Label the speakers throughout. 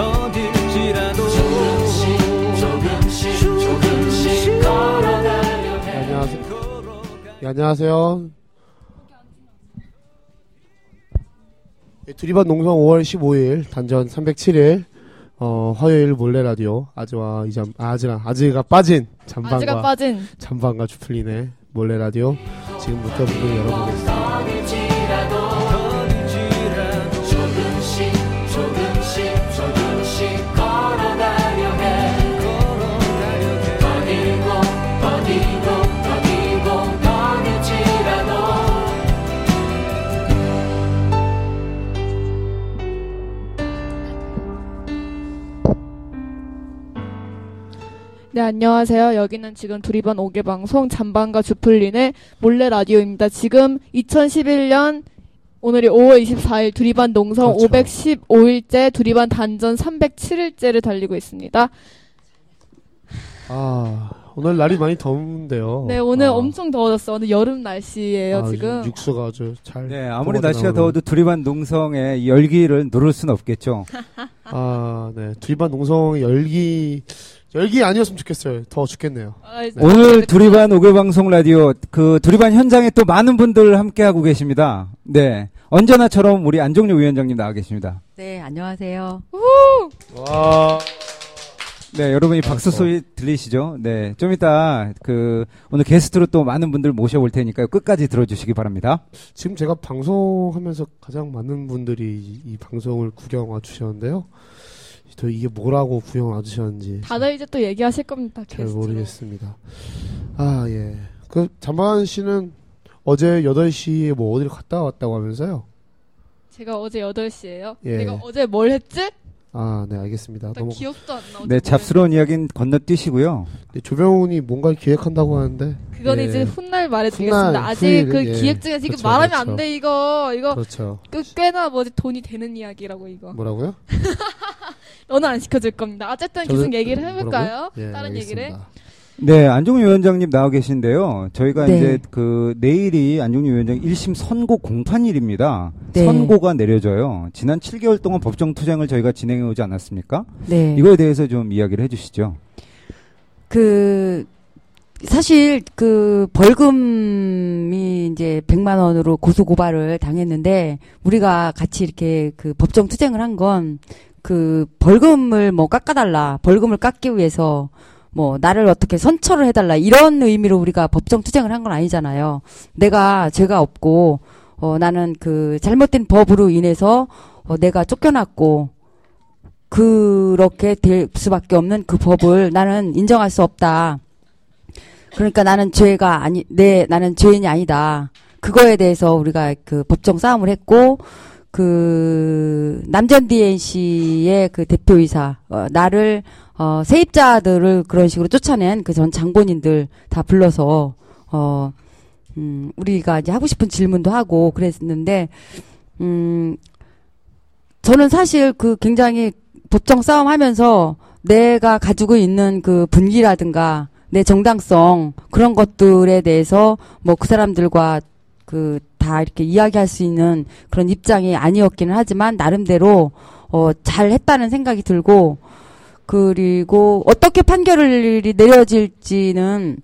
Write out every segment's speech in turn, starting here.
Speaker 1: 더딜지라도 조금씩 조금씩 조금씩 걸어가려 해
Speaker 2: 안녕하세요. 예, 안녕하세요. 예, 두리반 농성 5월 15일 단전 307일 어, 화요일 몰래 라디오 아즈와 이잠 아즈랑 아즈가 빠진 잠방과
Speaker 3: 빠진
Speaker 2: 잠방과 주플린의 몰래 라디오 지금부터 문을 열어보겠습니다.
Speaker 3: 네 안녕하세요 여기는 지금 두리번 5개 방송 잠방과 주플린의 몰래 라디오입니다 지금 2011년 오늘이 5월 24일 두리반 농성
Speaker 2: 그렇죠.
Speaker 3: 515일째 두리반 단전 307일째를 달리고 있습니다
Speaker 2: 아 오늘 날이 많이 더운데요.
Speaker 3: 네 오늘
Speaker 2: 아,
Speaker 3: 엄청 더워졌어 오늘 여름 날씨예요
Speaker 2: 아,
Speaker 3: 지금
Speaker 2: 육수가 아주 잘.
Speaker 4: 네, 아무리 날씨가
Speaker 2: 나오는.
Speaker 4: 더워도 두리반 농성의 이 열기를 누를 수는 없겠죠.
Speaker 2: 아, 네. 두리반 농성 열기 열기 아니었으면 좋겠어요. 더 죽겠네요.
Speaker 3: 아,
Speaker 4: 오늘 두리반 5개 방송 라디오 그 두리반 현장에 또 많은 분들 함께 하고 계십니다. 네. 언제나처럼 우리 안종료 위원장님 나와 계십니다.
Speaker 5: 네, 안녕하세요.
Speaker 2: 와.
Speaker 4: 네, 여러분이 박수 소리 들리시죠? 네. 좀 이따 그 오늘 게스트로 또 많은 분들 모셔볼 테니까요. 끝까지 들어주시기 바랍니다.
Speaker 2: 지금 제가 방송하면서 가장 많은 분들이 이, 이 방송을 구경 와주셨는데요. 저 이게 뭐라고 구경 와주셨는지
Speaker 3: 다들 이제 또 얘기하실 겁니다
Speaker 2: 잘
Speaker 3: 게스트로.
Speaker 2: 모르겠습니다. 아, 예. 그, 잠만 씨는 어제 8시에 뭐 어디를 갔다 왔다고 하면서요?
Speaker 3: 제가 어제 8시에요
Speaker 2: 예.
Speaker 3: 내가 어제 뭘 했지?
Speaker 2: 아, 네, 알겠습니다.
Speaker 3: 나
Speaker 2: 너무.
Speaker 3: 기억도 안 나.
Speaker 4: 네,
Speaker 3: 뭘
Speaker 4: 잡스러운 이야기는 건너뛰시고요.
Speaker 2: 네, 조병훈이 뭔가를 기획한다고 하는데.
Speaker 3: 그건
Speaker 2: 예.
Speaker 3: 이제 훗날 말해드리겠습니다.
Speaker 2: 훗날,
Speaker 3: 아직
Speaker 2: 후일,
Speaker 3: 그
Speaker 2: 예.
Speaker 3: 기획 중에 지금
Speaker 2: 그렇죠,
Speaker 3: 말하면
Speaker 2: 그렇죠.
Speaker 3: 안돼 이거 이거
Speaker 2: 그렇죠.
Speaker 3: 그 꽤나 뭐지 돈이 되는 이야기라고 이거.
Speaker 2: 뭐라고요?
Speaker 3: 너는 안 시켜줄 겁니다. 어쨌든 계속 얘기를 해볼까요?
Speaker 2: 예,
Speaker 3: 다른 얘기를.
Speaker 2: 알겠습니다.
Speaker 4: 네, 안종료 위원장님 나와 계신데요. 저희가
Speaker 5: 네.
Speaker 4: 이제 그 내일이 안종료 위원장 1심 선고 공판일입니다.
Speaker 5: 네.
Speaker 4: 선고가 내려져요. 지난 7개월 동안 법정 투쟁을 저희가 진행해 오지 않았습니까?
Speaker 5: 네.
Speaker 4: 이거에 대해서 좀 이야기를 해 주시죠.
Speaker 5: 그 사실 그 벌금이 이제 100만 원으로 고소 고발을 당했는데 우리가 같이 이렇게 그 법정 투쟁을 한 건 그 벌금을 뭐 깎아달라 벌금을 깎기 위해서 뭐 나를 어떻게 선처를 해달라 이런 의미로 우리가 법정 투쟁을 한 건 아니잖아요. 내가 죄가 없고 어 나는 그 잘못된 법으로 인해서 어 내가 쫓겨났고 그렇게 될 수밖에 없는 그 법을 나는 인정할 수 없다. 그러니까 나는 죄가 아니, 내, 나는 죄인이 아니다. 그거에 대해서 우리가 그 법정 싸움을 했고, 그, 남전 DNC의 그 대표이사, 어, 나를, 어, 세입자들을 그런 식으로 쫓아낸 그 전 장본인들 다 불러서, 어, 음, 우리가 이제 하고 싶은 질문도 하고 그랬는데, 음, 저는 사실 그 굉장히 법정 싸움 하면서 내가 가지고 있는 그 분기라든가 내 정당성 그런 것들에 대해서 뭐 그 사람들과 그 다 이렇게 이야기할 수 있는 그런 입장이 아니었기는 하지만 나름대로 어 잘 했다는 생각이 들고 그리고 어떻게 판결이 내려질지는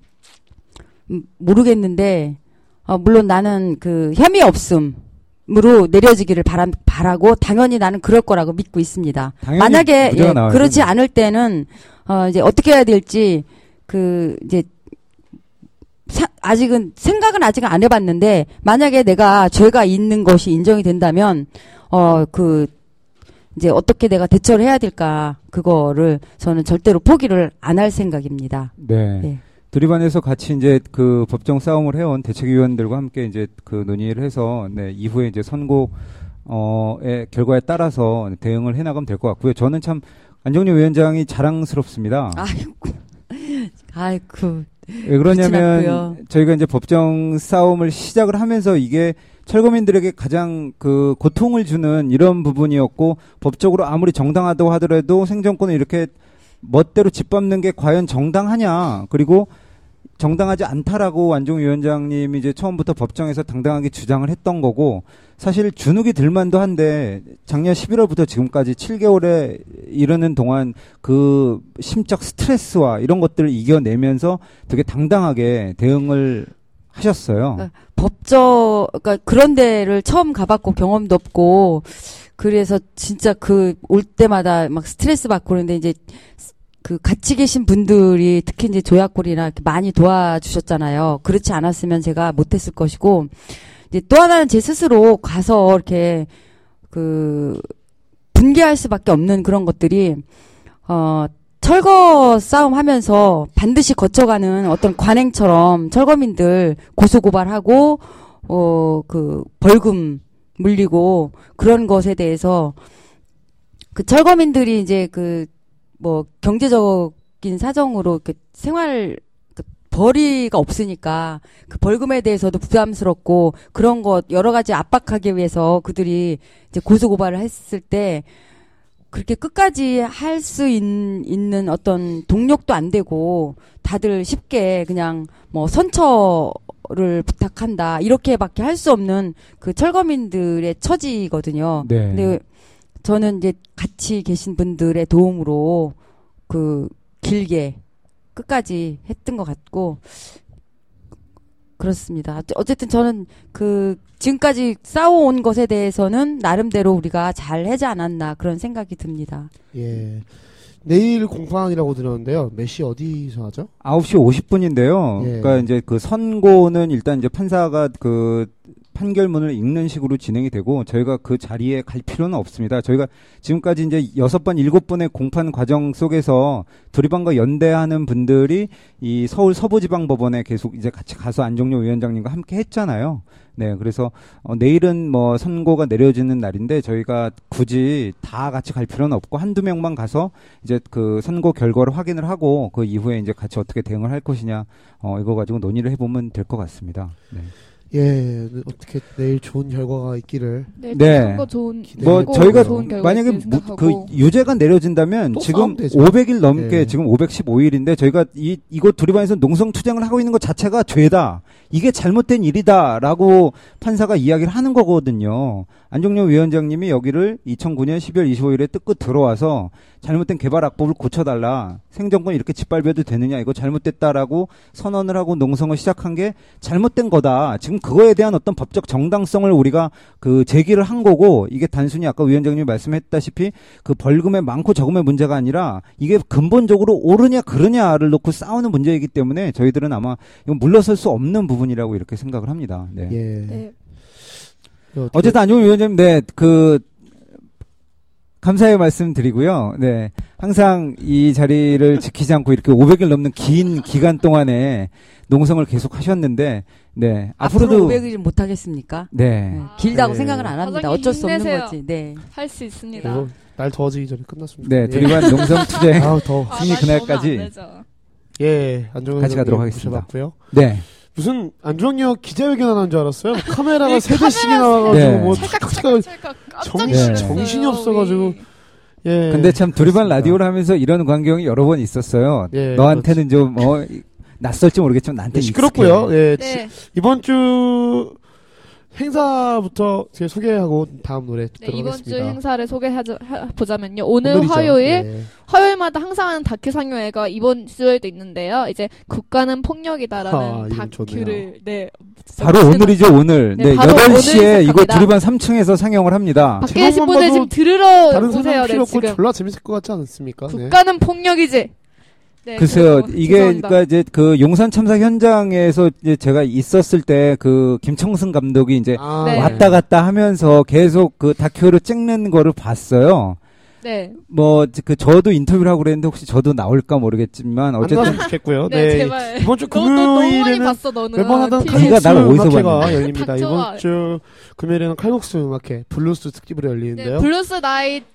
Speaker 5: 음, 모르겠는데 어 물론 나는 그 혐의 없음으로 내려지기를 바람, 바라고 당연히 나는 그럴 거라고 믿고 있습니다. 만약에 예,
Speaker 4: 됩니다.
Speaker 5: 않을 때는 어 이제 어떻게 해야 될지 그 이제 사- 아직은 생각은 아직 안 해봤는데 만약에 내가 죄가 있는 것이 인정이 된다면 어 그 이제 어떻게 내가 대처를 해야 될까 그거를 저는 절대로 포기를 안 할 생각입니다.
Speaker 4: 네.
Speaker 5: 네.
Speaker 4: 두리반에서 같이 이제 그 법정 싸움을 해온 대책위원들과 함께 이제 그 논의를 해서 네, 이후에 이제 선고 어의 결과에 따라서 대응을 해나가면 될 것 같고요. 저는 참 안정료 위원장이 자랑스럽습니다.
Speaker 5: 아이고, 아이고,
Speaker 4: 왜 그러냐면. 저희가 이제 법정 싸움을 시작을 하면서 이게 철거민들에게 가장 그 고통을 주는 이런 부분이었고 법적으로 아무리 정당하다고 하더라도 생존권을 이렇게 멋대로 짓밟는 게 과연 정당하냐 그리고 정당하지 않다라고 완종 위원장님이 이제 처음부터 법정에서 당당하게 주장을 했던 거고 사실 주눅이 들만도 한데 작년 11월부터 지금까지 7개월의 이르는 동안 그 심적 스트레스와 이런 것들을 이겨내면서 되게 당당하게 대응을 하셨어요.
Speaker 5: 네. 법적 그러니까 그런 데를 처음 가봤고 경험도 없고 그래서 진짜 그 올 때마다 막 스트레스 받고 그러는데 이제 그 같이 계신 분들이 특히 이제 조약골이나 많이 도와주셨잖아요. 그렇지 않았으면 제가 못했을 것이고 이제 또 하나는 제 스스로 가서 이렇게 그 분개할 수밖에 없는 그런 것들이 어 철거 싸움 하면서 반드시 거쳐가는 어떤 관행처럼 철거민들 고소 고발하고 어 그 벌금 물리고 그런 것에 대해서 그 철거민들이 이제 그 뭐 경제적인 사정으로 그 생활 그 벌이가 없으니까 그 벌금에 대해서도 부담스럽고 그런 것 여러 가지 압박하기 위해서 그들이 이제 고소 고발을 했을 때 그렇게 끝까지 할 수 있는 어떤 동력도 안 되고 다들 쉽게 그냥 뭐 선처를 부탁한다 이렇게밖에 할 수 없는 그 철거민들의 처지거든요.
Speaker 4: 네.
Speaker 5: 근데 저는 이제 같이 계신 분들의 도움으로 그 길게 끝까지 했던 것 같고 그렇습니다. 어쨌든 저는 그 지금까지 싸워온 것에 대해서는 나름대로 우리가 잘 하지 않았나 그런 생각이 듭니다.
Speaker 2: 예. 내일 공판이라고 들었는데요. 몇 시 어디서 하죠?
Speaker 4: 9시 50분인데요.
Speaker 2: 예.
Speaker 4: 그러니까 이제 그 선고는 일단 이제 판사가 그 판결문을 읽는 식으로 진행이 되고 저희가 그 자리에 갈 필요는 없습니다. 저희가 지금까지 이제 여섯 번, 일곱 번의 공판 과정 속에서 두리방과 연대하는 분들이 이 서울 서부지방법원에 계속 이제 같이 가서 안종료 위원장님과 함께 했잖아요. 네, 그래서 어, 내일은 뭐 선고가 내려지는 날인데 저희가 굳이 다 같이 갈 필요는 없고 한두 명만 가서 이제 그 선고 결과를 확인을 하고 그 이후에 이제 같이 어떻게 대응을 할 것이냐 어, 이거 가지고 논의를 해보면 될 것 같습니다. 네.
Speaker 2: 예. 어떻게 내일 좋은 결과가 있기를.
Speaker 3: 네,
Speaker 4: 네.
Speaker 3: 좋은
Speaker 2: 뭐
Speaker 4: 저희가
Speaker 3: 좋은 결과
Speaker 4: 만약에 무-. 그 유죄가 내려진다면
Speaker 2: 또
Speaker 4: 지금
Speaker 2: 싸우면 되죠.
Speaker 4: 500일 넘게
Speaker 2: 예.
Speaker 4: 지금 515일인데 저희가 이 이곳 두리반에서 농성 투쟁을 하고 있는 것 자체가 죄다. 이게 잘못된 일이다라고 판사가 이야기를 하는 거거든요. 안종료 위원장님이 여기를 2009년 12월 25일에 뜯고 들어와서 잘못된 개발 악법을 고쳐달라. 생정권 이렇게 짓밟아도 되느냐. 이거 잘못됐다라고 선언을 하고 농성을 시작한 게 잘못된 거다. 지금 그거에 대한 어떤 법적 정당성을 우리가 그 제기를 한 거고 이게 단순히 아까 위원장님이 말씀했다시피 그 벌금의 많고 적음의 문제가 아니라 이게 근본적으로 옳으냐 그르냐를 놓고 싸우는 문제이기 때문에 저희들은 아마 이건 물러설 수 없는 부분이라고 이렇게 생각을 합니다. 네.
Speaker 2: 예.
Speaker 3: 네.
Speaker 2: 어떻게-
Speaker 4: 어쨌든 안종 위원장님, 네, 그, 감사의 말씀 드리고요. 네. 항상 이 자리를 지키지 않고 이렇게 500일 넘는 긴 기간 동안에 농성을 계속 하셨는데, 네.
Speaker 5: 앞으로
Speaker 4: 앞으로도,
Speaker 5: 500일 못 하겠습니까?
Speaker 4: 네.
Speaker 5: 네. 길다고
Speaker 2: 네.
Speaker 5: 생각은 안 합니다. 어쩔 수 없는
Speaker 3: 힘내세요.
Speaker 5: 거지. 네.
Speaker 3: 할 수 있습니다.
Speaker 2: 날 더워지기 전에 끝났습니다.
Speaker 4: 네.
Speaker 2: 예.
Speaker 4: 드리반 농성 투쟁.
Speaker 2: 아우 더워.
Speaker 3: 아,
Speaker 4: 승리
Speaker 3: 날
Speaker 4: 그날까지.
Speaker 3: 안.
Speaker 2: 예. 안정현
Speaker 4: 같이 가도록 하겠습니다.
Speaker 2: 모셔봤고요.
Speaker 4: 네.
Speaker 2: 무슨 안정혁 기자회견 하는 줄 알았어요. 카메라가
Speaker 3: 네,
Speaker 2: 세 대씩이나
Speaker 3: 카메라
Speaker 2: 나와가지고
Speaker 4: 네.
Speaker 2: 뭐
Speaker 3: 찰칵
Speaker 2: 찰칵
Speaker 3: 찰칵 깜짝
Speaker 2: 정-
Speaker 3: 놀랐어요,
Speaker 2: 정신이 없어가지고. 예.
Speaker 4: 근데 참 두리반
Speaker 2: 그렇습니다.
Speaker 4: 라디오를 하면서 이런 광경이 여러 번 있었어요.
Speaker 2: 예,
Speaker 4: 너한테는 좀, 어, 낯설지 모르겠지만 나한테
Speaker 2: 네, 시끄럽고요. 예.
Speaker 3: 네.
Speaker 2: 이번 주 행사부터 제가 소개하고 다음 노래
Speaker 3: 네,
Speaker 2: 듣도록
Speaker 3: 이번 주
Speaker 2: 하겠습니다.
Speaker 3: 행사를 소개해보자면요. 오늘
Speaker 2: 오늘이죠.
Speaker 3: 화요일,
Speaker 2: 예.
Speaker 3: 화요일마다 항상 하는 다큐 상영회가 이번 주에도 있는데요. 이제 국가는 폭력이다라는
Speaker 2: 아,
Speaker 3: 다큐를 네
Speaker 4: 바로 오늘이죠, 오늘.
Speaker 3: 네,
Speaker 4: 네,
Speaker 3: 바로
Speaker 4: 8시에
Speaker 3: 오늘
Speaker 4: 이거. 두리반 3층에서 상영을 합니다.
Speaker 3: 밖에 계신 분들 지금 들으러
Speaker 2: 다른
Speaker 3: 보세요.
Speaker 2: 설명
Speaker 3: 네,
Speaker 2: 필요 없고
Speaker 3: 지금
Speaker 2: 졸라 재밌을 것 같지 않습니까? 네.
Speaker 3: 국가는 폭력이지. 네,
Speaker 4: 글쎄요, 이게,
Speaker 3: 죄송합니다.
Speaker 4: 그니까 이제 그 용산 참사 현장에서 이제 제가 있었을 때 그 김청승 감독이 이제
Speaker 2: 아,
Speaker 3: 네.
Speaker 4: 왔다 갔다 하면서 계속 그 다큐를 찍는 거를 봤어요.
Speaker 3: 네,
Speaker 4: 뭐, 그 저도 인터뷰를 하고 그랬는데 혹시 저도 나올까 모르겠지만
Speaker 2: 안
Speaker 4: 어쨌든
Speaker 2: 좋겠고요.
Speaker 3: 네,
Speaker 2: 네.
Speaker 3: 제발.
Speaker 2: 이번 주 금요일에는
Speaker 3: 봤어.
Speaker 2: 매번 하던.
Speaker 4: 네가
Speaker 2: 칼국수
Speaker 4: 날 어디서
Speaker 2: 음악회가? 열립니다.
Speaker 3: 닥쳐.
Speaker 2: 이번 주 금요일에는 칼국수 음악회 블루스 특집으로
Speaker 3: 네,
Speaker 2: 열리는데요.
Speaker 3: 블루스 나이트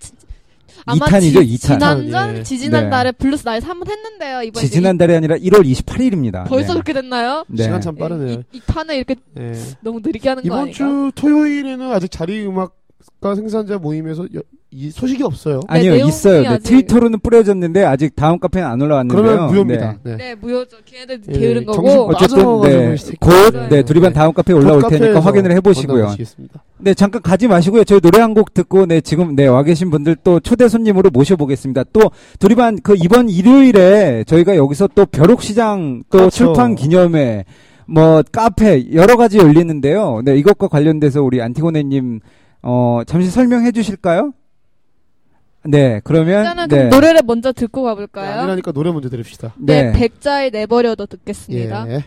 Speaker 3: 아마
Speaker 4: 2탄이죠,
Speaker 3: 지,
Speaker 4: 2탄.
Speaker 3: 지난전
Speaker 2: 예.
Speaker 3: 지지난
Speaker 4: 네.
Speaker 3: 달에 블루스 나이트 한번 했는데요. 이번에
Speaker 4: 지지난달이 아니라 1월 28일입니다.
Speaker 3: 벌써 그렇게 됐나요?
Speaker 4: 네.
Speaker 2: 시간 참
Speaker 3: 이,
Speaker 2: 빠르네요.
Speaker 3: 이, 이 판을 이렇게
Speaker 2: 네.
Speaker 3: 너무 느리게 하는 거
Speaker 2: 이번
Speaker 3: 아닌가?
Speaker 2: 주 토요일에는 아직 자립 음악가 생산자 모임에서 여- 이 소식이 없어요.
Speaker 4: 아니요,
Speaker 3: 내용이
Speaker 4: 있어요. 네, 트위터로는 뿌려졌는데 아직 다음 카페는 안 올라왔는데요.
Speaker 2: 그러면 무효입니다. 네.
Speaker 3: 네, 무효죠. 걔네들
Speaker 2: 예,
Speaker 3: 게으른
Speaker 2: 정신
Speaker 3: 거고.
Speaker 2: 못-
Speaker 4: 어쨌든 네, 이곧
Speaker 3: 맞아요.
Speaker 4: 네, 두리반 다음 카페에 올라올 테니까 확인을 해보시고요.
Speaker 2: 만나보시겠습니다.
Speaker 4: 네, 잠깐 가지 마시고요. 저희 노래 한 곡 듣고 네, 지금 네, 와 계신 분들 또 초대 손님으로 모셔보겠습니다. 또 두리반 그 이번 일요일에 저희가 여기서 또 벼룩시장 또
Speaker 2: 그렇죠.
Speaker 4: 출판 기념회 뭐 카페 여러 가지 열리는데요. 네, 이것과 관련돼서 우리 안티고네 님 어, 잠시 설명해 주실까요? 네, 그러면
Speaker 3: 일단은
Speaker 4: 네.
Speaker 3: 그럼 노래를 먼저 듣고
Speaker 2: 네,
Speaker 3: 가볼까요?
Speaker 2: 아니라니까 노래 먼저 들읍시다.
Speaker 3: 네, 백자의 내버려도 듣겠습니다.
Speaker 2: 예.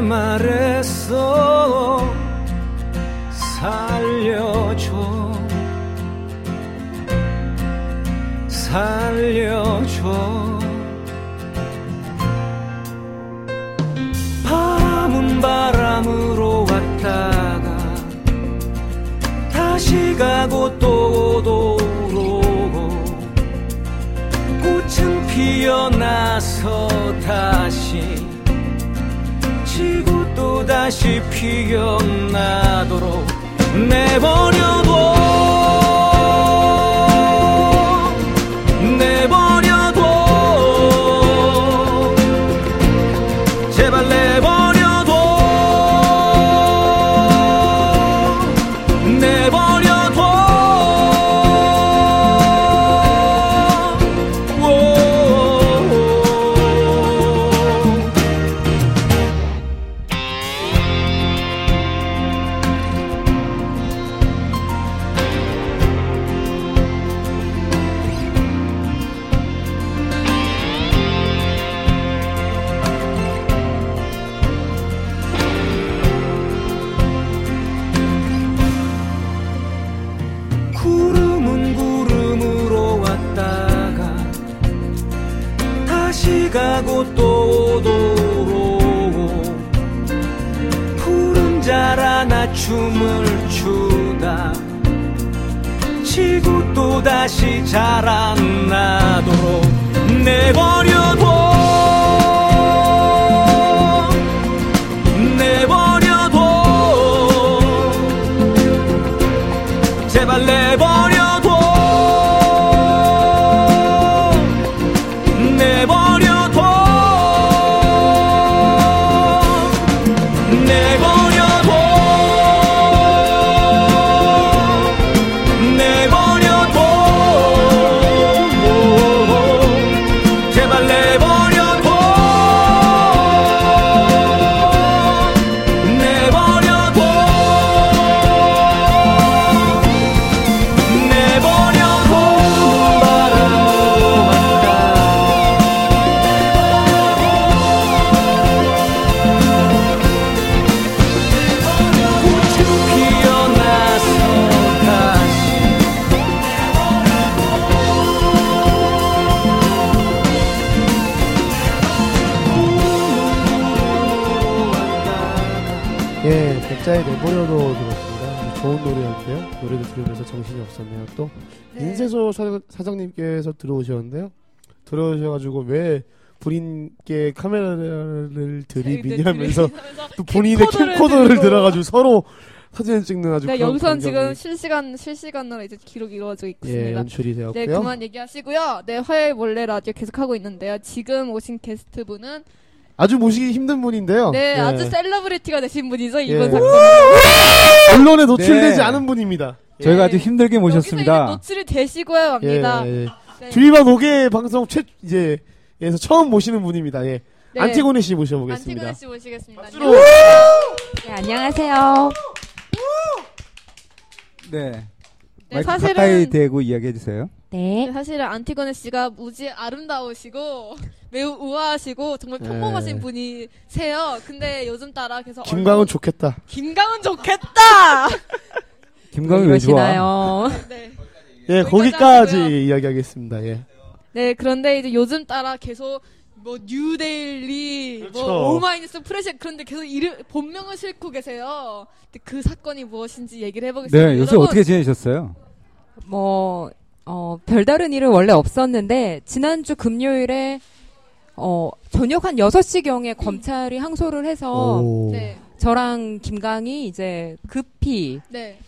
Speaker 6: 내게 다시 피어나도록 내버려둬 다시 가고 또 돌아오고 푸른 자라나 춤을 추다. 지고 또 다시 자라나도록. 내버려둬
Speaker 2: 정신이 없었네요. 또
Speaker 3: 네.
Speaker 2: 인쇄소 사, 사장 님께서 들어오셨는데요. 들어오셔가지고 왜 본인께 카메라를 들이미냐면서 또 본인의
Speaker 3: 캠코더를.
Speaker 2: 들어가지고 서로 사진을 찍는 아주
Speaker 3: 네,
Speaker 2: 그런
Speaker 3: 영상 지금 실시간 실시간으로 이제 기록이 이루어지고
Speaker 2: 예,
Speaker 3: 있습니다.
Speaker 2: 연출이
Speaker 3: 네,
Speaker 2: 되었고요.
Speaker 3: 그만 얘기하시고요. 네, 화요일 몰래 라디오 계속 하고 있는데요. 지금 오신 게스트분은
Speaker 2: 아주 모시기 힘든 분인데요.
Speaker 3: 네,
Speaker 2: 예.
Speaker 3: 아주 celebrity가 되신 분이죠. 이번
Speaker 2: 예.
Speaker 3: 사건.
Speaker 2: 언론에 노출되지
Speaker 4: 네.
Speaker 2: 않은 분입니다.
Speaker 4: 저희가
Speaker 3: 예.
Speaker 4: 아주 힘들게
Speaker 3: 여기서 이제
Speaker 4: 모셨습니다.
Speaker 3: 노출이 되시고야 합니다.
Speaker 2: 예, 예.
Speaker 3: 네.
Speaker 2: 주리반 5개 방송 최 이제 에서 처음 모시는 분입니다. 예.
Speaker 3: 네.
Speaker 2: 안티고네 씨 모셔보겠습니다.
Speaker 3: 안티고네 씨 모시겠습니다.
Speaker 2: 박수로.
Speaker 7: 네, 안녕하세요.
Speaker 4: 네.
Speaker 3: 네, 사실은
Speaker 4: 가까이 대고 이야기해 주세요.
Speaker 5: 네.
Speaker 3: 네, 사실은 안티고네 씨가 무지 아름다우시고 매우 우아하시고 정말 평범하신
Speaker 2: 네.
Speaker 3: 분이세요. 근데 요즘 따라 계속
Speaker 2: 김광은
Speaker 3: 얼굴-
Speaker 2: 좋겠다.
Speaker 3: 김강은 좋겠다.
Speaker 4: 김광이 왜 좋아?
Speaker 5: 이러시나요?
Speaker 3: 네.
Speaker 2: 예,
Speaker 3: 거기까지.
Speaker 2: 이야기하겠습니다. 예.
Speaker 3: 네, 그런데 이제 요즘 따라 계속 뭐 뉴데일리,
Speaker 2: 그렇죠.
Speaker 3: 뭐 오마이뉴스 프레시 그런데 계속 이름 본명을 싣고 계세요. 근데 그 사건이 무엇인지 얘기를 해보겠습니다.
Speaker 4: 네, 요새
Speaker 3: 여러분,
Speaker 4: 어떻게 지내셨어요?
Speaker 7: 뭐, 어, 별다른 일은 원래 없었는데, 지난주 금요일에, 어, 저녁 한 6시경에 검찰이 항소를 해서,
Speaker 2: 오.
Speaker 3: 네,
Speaker 7: 저랑 김강이 이제 급히
Speaker 3: 네.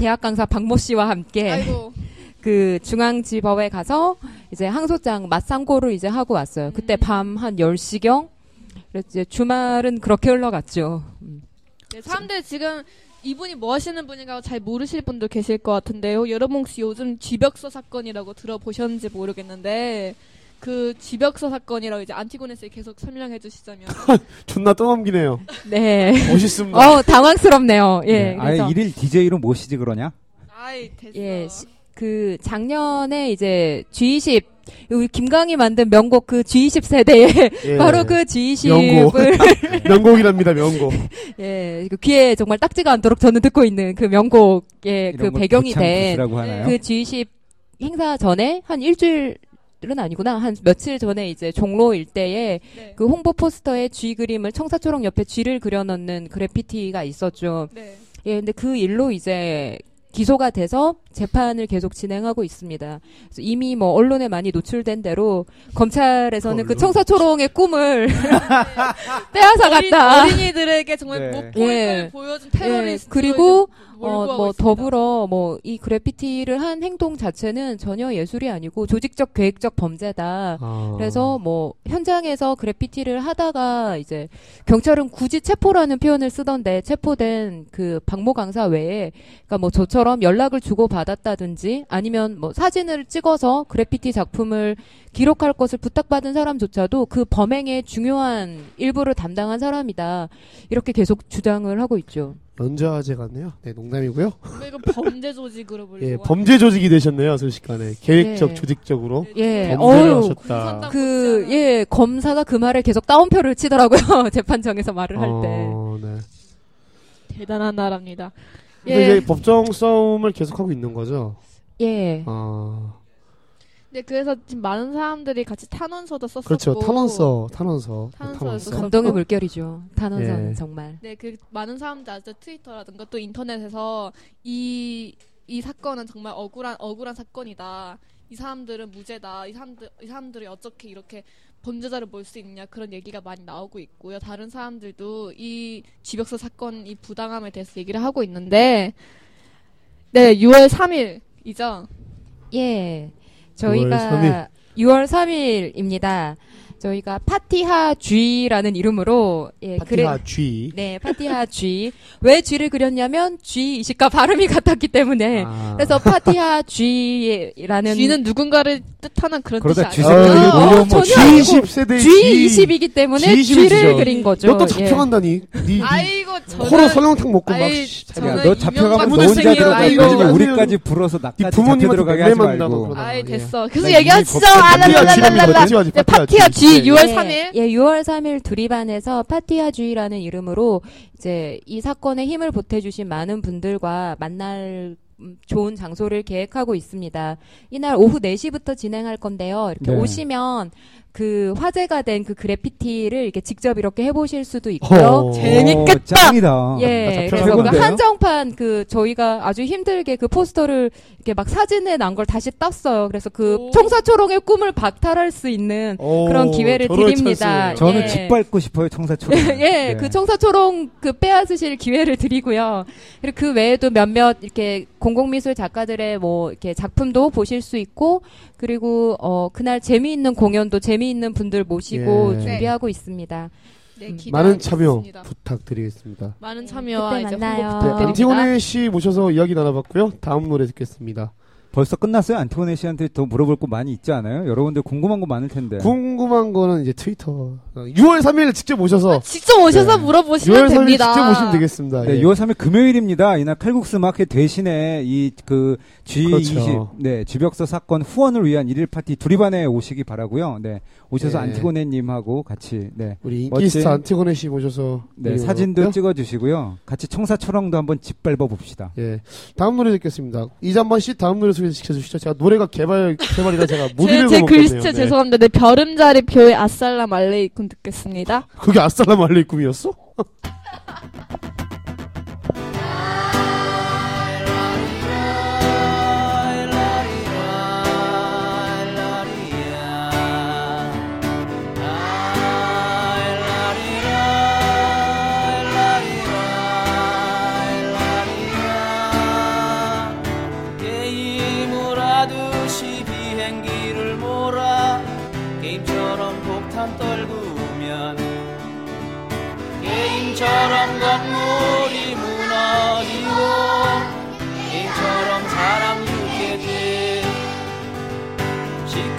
Speaker 7: 대학 강사 박모 씨와 함께
Speaker 3: 아이고,
Speaker 7: 그 중앙지법에 가서 이제 항소장 맞상고를 이제 하고 왔어요. 그때
Speaker 3: 음.
Speaker 7: 밤한 10시경? 그래서 주말은 그렇게 흘러갔죠. 음.
Speaker 3: 네, 사람들 지금 이분이 뭐 하시는 분인가 잘 모르실 분도 계실 것 같은데요. 여러분 혹시 요즘 쥐벽서 사건이라고 들어보셨는지 모르겠는데, 그 쥐벽서 사건이라고 이제 안티고네스 계속 설명해 주시자면.
Speaker 2: 존나 떠넘기네요.
Speaker 7: 네.
Speaker 2: 멋있습니다.
Speaker 7: 어, 당황스럽네요. 예.
Speaker 4: 네. 아예 일일 DJ로 모시지 그러냐?
Speaker 3: 아이, 됐어.
Speaker 7: 예, 시- 그 작년에 이제 G20 우리 김강이 만든 명곡 그 G20 세대에
Speaker 2: 예.
Speaker 7: 바로 그
Speaker 2: 명곡.
Speaker 7: G20을
Speaker 2: 명곡 이랍니다, 명곡.
Speaker 7: 예, 그 귀에 정말 딱지가 않도록 저는 듣고 있는 그 명곡의 그 배경이 된? 그 G20 행사 전에 한 일주일 은 아니구나. 한 며칠 전에 이제 종로 일대에
Speaker 3: 네.
Speaker 7: 그 홍보 포스터에 G 그림을 청사초롱 옆에 G를 그려놓는 그래피티가 있었죠.
Speaker 3: 네.
Speaker 7: 예, 근데 그 일로 이제 기소가 돼서 재판을 계속 진행하고 있습니다. 그래서 이미 뭐 언론에 많이 노출된 대로 검찰에서는 그
Speaker 2: 언론.
Speaker 7: 청사초롱의 꿈을 빼앗아
Speaker 3: 어린,
Speaker 7: 갔다.
Speaker 3: 어린 이들에게 정말
Speaker 4: 네.
Speaker 3: 못 보일
Speaker 7: 예.
Speaker 3: 걸 보여준 테러리스트.
Speaker 7: 예, 그리고 어, 뭐
Speaker 3: 있습니다.
Speaker 7: 더불어 뭐 이 그래피티를 한 행동 자체는 전혀 예술이 아니고 조직적 계획적 범죄다.
Speaker 2: 아.
Speaker 7: 그래서 뭐 현장에서 그래피티를 하다가 이제 경찰은 굳이 체포라는 표현을 쓰던데 체포된 그 박모 강사 외에 그러니까 뭐 저처럼 연락을 주고 받았다든지 아니면 뭐 사진을 찍어서 그래피티 작품을 기록할 것을 부탁받은 사람조차도 그 범행의 중요한 일부를 담당한 사람이다. 이렇게 계속 주장을 하고 있죠.
Speaker 2: 연좌제 같네요. 네, 농담이고요.
Speaker 3: 이거 범죄 조직으로 불리고.
Speaker 2: 예, 범죄 조직이 되셨네요, 순식간에. 계획적,
Speaker 7: 네.
Speaker 2: 조직적으로.
Speaker 7: 예.
Speaker 2: 범죄를
Speaker 7: 어우,
Speaker 2: 하셨다.
Speaker 7: 그, 예, 검사가 그 말에 계속 따옴표를 치더라고요. 재판정에서 말을 할 때.
Speaker 2: 어, 네.
Speaker 3: 대단한 나라입니다.
Speaker 2: 근데
Speaker 3: 예.
Speaker 2: 이제 법정 싸움을 계속하고 있는 거죠.
Speaker 7: 예.
Speaker 2: 아,
Speaker 3: 네, 그래서 지금 많은 사람들이 같이 탄원서도 썼었고.
Speaker 2: 그렇죠. 탄원서, 탄원서.
Speaker 3: 탄원서였어.
Speaker 2: 탄원서.
Speaker 7: 감동의 물결이죠. 탄원서는
Speaker 2: 예.
Speaker 7: 정말.
Speaker 3: 네, 그 많은 사람들 아직 트위터라든가 또 인터넷에서 이, 이 사건은 정말 억울한, 억울한 사건이다. 이 사람들은 무죄다. 이 사람들, 이 사람들이 어떻게 이렇게 범죄자를 볼 수 있냐. 그런 얘기가 많이 나오고 있고요. 다른 사람들도 이 쥐벽서 사건, 이 부당함에 대해서 얘기를 하고 있는데, 네, 6월 3일이죠.
Speaker 7: 예.
Speaker 2: 6월
Speaker 7: 저희가 6월 3일입니다. 저희가 파티하 G라는 이름으로 예,
Speaker 2: 파티하
Speaker 7: 그래
Speaker 2: G.
Speaker 7: 네, 파티하 G. 왜 G를 그렸냐면 G 이식과 발음이 같았기 때문에
Speaker 2: 아.
Speaker 7: 그래서 파티하 G라는
Speaker 3: 쥐는 누군가를 뜻하는 그런
Speaker 4: 그러다
Speaker 3: 뜻이
Speaker 4: 쥐
Speaker 3: 아니에요.
Speaker 7: 어,
Speaker 4: 쥐-
Speaker 7: 아니고
Speaker 2: G20세대
Speaker 7: G20이기 때문에
Speaker 2: G20
Speaker 7: G를
Speaker 2: 이죠.
Speaker 7: 그린 거죠.
Speaker 2: 너또
Speaker 7: 예.
Speaker 2: 잡혀간다니. 니,
Speaker 3: 아이고,
Speaker 2: 니
Speaker 3: 저는.
Speaker 2: 코로 설렁탕 먹고 막.
Speaker 3: 아이,
Speaker 2: 씨,
Speaker 3: 저는
Speaker 4: 야, 너 잡혀가면 너 혼자 들어가.
Speaker 3: 아이고.
Speaker 2: 아이고.
Speaker 4: 우리까지 불어서
Speaker 2: 네
Speaker 4: 나까지
Speaker 2: 부모님한테
Speaker 4: 들어가게 하지 말고.
Speaker 3: 아이
Speaker 2: 예.
Speaker 3: 됐어. 얘기하시죠.
Speaker 2: 쥐하지,
Speaker 3: 네,
Speaker 2: 파티하
Speaker 3: 파티하
Speaker 2: G.
Speaker 3: G
Speaker 2: 예.
Speaker 3: 6월
Speaker 7: 예,
Speaker 3: 3일.
Speaker 7: 예, 6월 3일 두리반에서 파티하 주의라는 이름으로 이제 이 사건에 힘을 보태주신 많은 분들과 만날 음, 좋은 장소를 계획하고 있습니다. 이날 오후 4시부터 진행할 건데요. 이렇게
Speaker 4: 네.
Speaker 7: 오시면 그 화제가 된 그 그래피티를 이렇게 직접 이렇게 해보실 수도 있고요.
Speaker 2: 어.
Speaker 3: 재밌겠다.
Speaker 4: 오, 짱이다.
Speaker 7: 예,
Speaker 2: 나
Speaker 7: 그래서 그? 한정판 그 저희가 아주 힘들게 그 포스터를 이렇게 막 사진에 난 걸 다시 땄어요. 그래서 그
Speaker 3: 오.
Speaker 7: 청사초롱의 꿈을 박탈할 수 있는
Speaker 2: 오,
Speaker 7: 그런 기회를 드립니다.
Speaker 2: 찬스예요.
Speaker 4: 저는
Speaker 7: 예.
Speaker 4: 짓밟고 싶어요, 청사초롱.
Speaker 7: 예,
Speaker 4: 네.
Speaker 7: 그 청사초롱 그 빼앗으실 기회를 드리고요. 그리고 그 외에도 몇몇 이렇게 공공미술 작가들의 뭐 이렇게 작품도 보실 수 있고, 그리고 어 그날 재미있는 공연도 재미있는 분들 모시고
Speaker 2: 예.
Speaker 7: 준비하고 있습니다.
Speaker 3: 네,
Speaker 7: 음.
Speaker 2: 많은 참여. 부탁드리겠습니다.
Speaker 3: 많은
Speaker 7: 네,
Speaker 3: 참여와
Speaker 7: 그때
Speaker 3: 이제
Speaker 7: 만나요.
Speaker 3: 홍보
Speaker 2: 네,
Speaker 3: 부탁드립니다.
Speaker 2: 안티고네 씨 모셔서 이야기 나눠봤고요. 다음 노래 듣겠습니다.
Speaker 4: 벌써 끝났어요? 안티고네 씨한테 더 물어볼 거 많이 있지 않아요? 여러분들 궁금한 거 많을 텐데.
Speaker 2: 궁금한 거는 이제 트위터. 6월 3일 직접 오셔서
Speaker 3: 직접 오셔서
Speaker 2: 네.
Speaker 3: 물어보시면
Speaker 2: 6월 3일
Speaker 3: 됩니다.
Speaker 2: 직접 오시면 되겠습니다.
Speaker 4: 네,
Speaker 2: 예.
Speaker 4: 6월 3일 금요일입니다. 이날 칼국수 마켓 대신에 이 그 G20
Speaker 2: 그렇죠.
Speaker 4: 네, 주벽서 사건 후원을 위한 일일 파티 두리반에 오시기 바라고요. 네. 오셔서
Speaker 2: 네.
Speaker 4: 안티고네 님하고 같이 네.
Speaker 2: 우리 인기스타 안티고네 씨 모셔서
Speaker 4: 네, 사진도. 찍어 주시고요. 같이 청사초랑도 한번 짓밟아 봅시다.
Speaker 2: 예. 다음 노래 듣겠습니다. 이잔반 씨 다음 노래 소개 시켜주시죠. 제가 노래가 개발 개발이라 제가 못
Speaker 3: 제,
Speaker 2: 읽어
Speaker 3: 제
Speaker 2: 먹겠네요.
Speaker 3: 글씨체 죄송합니다. 네, 별음자리 표의 아살람 알레이쿰 듣겠습니다.
Speaker 2: 그게 아살람 알레이쿰이었어?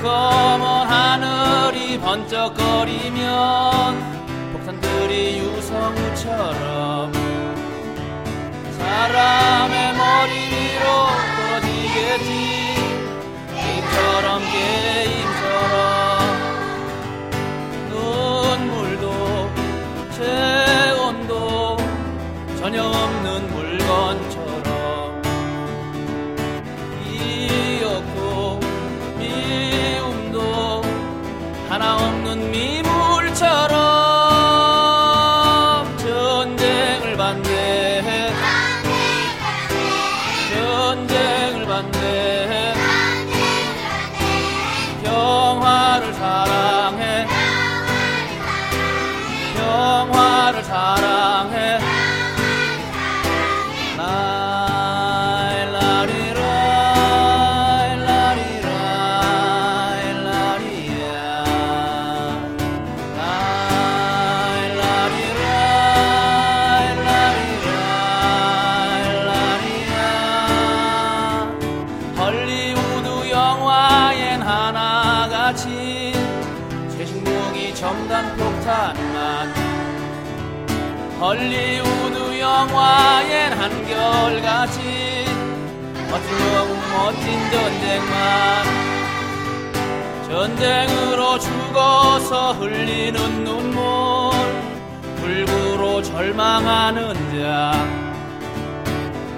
Speaker 1: 시커먼 하늘이 번쩍거리면 폭탄들이 유성우처럼 사람의 머리 위로 떨어지겠지. 게임처럼 멋진 전쟁만 전쟁으로 죽어서 흘리는 눈물 불구로 절망하는 자.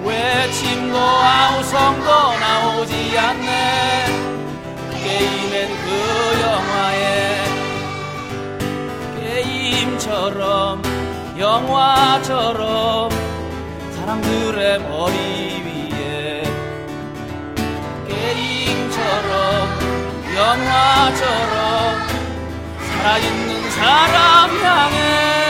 Speaker 1: 외침도 아우성도 나오지 않네. 게임엔 그 영화에 게임처럼 영화처럼 사람들의 머리 게임처럼 영화처럼 살아있는 사람 향해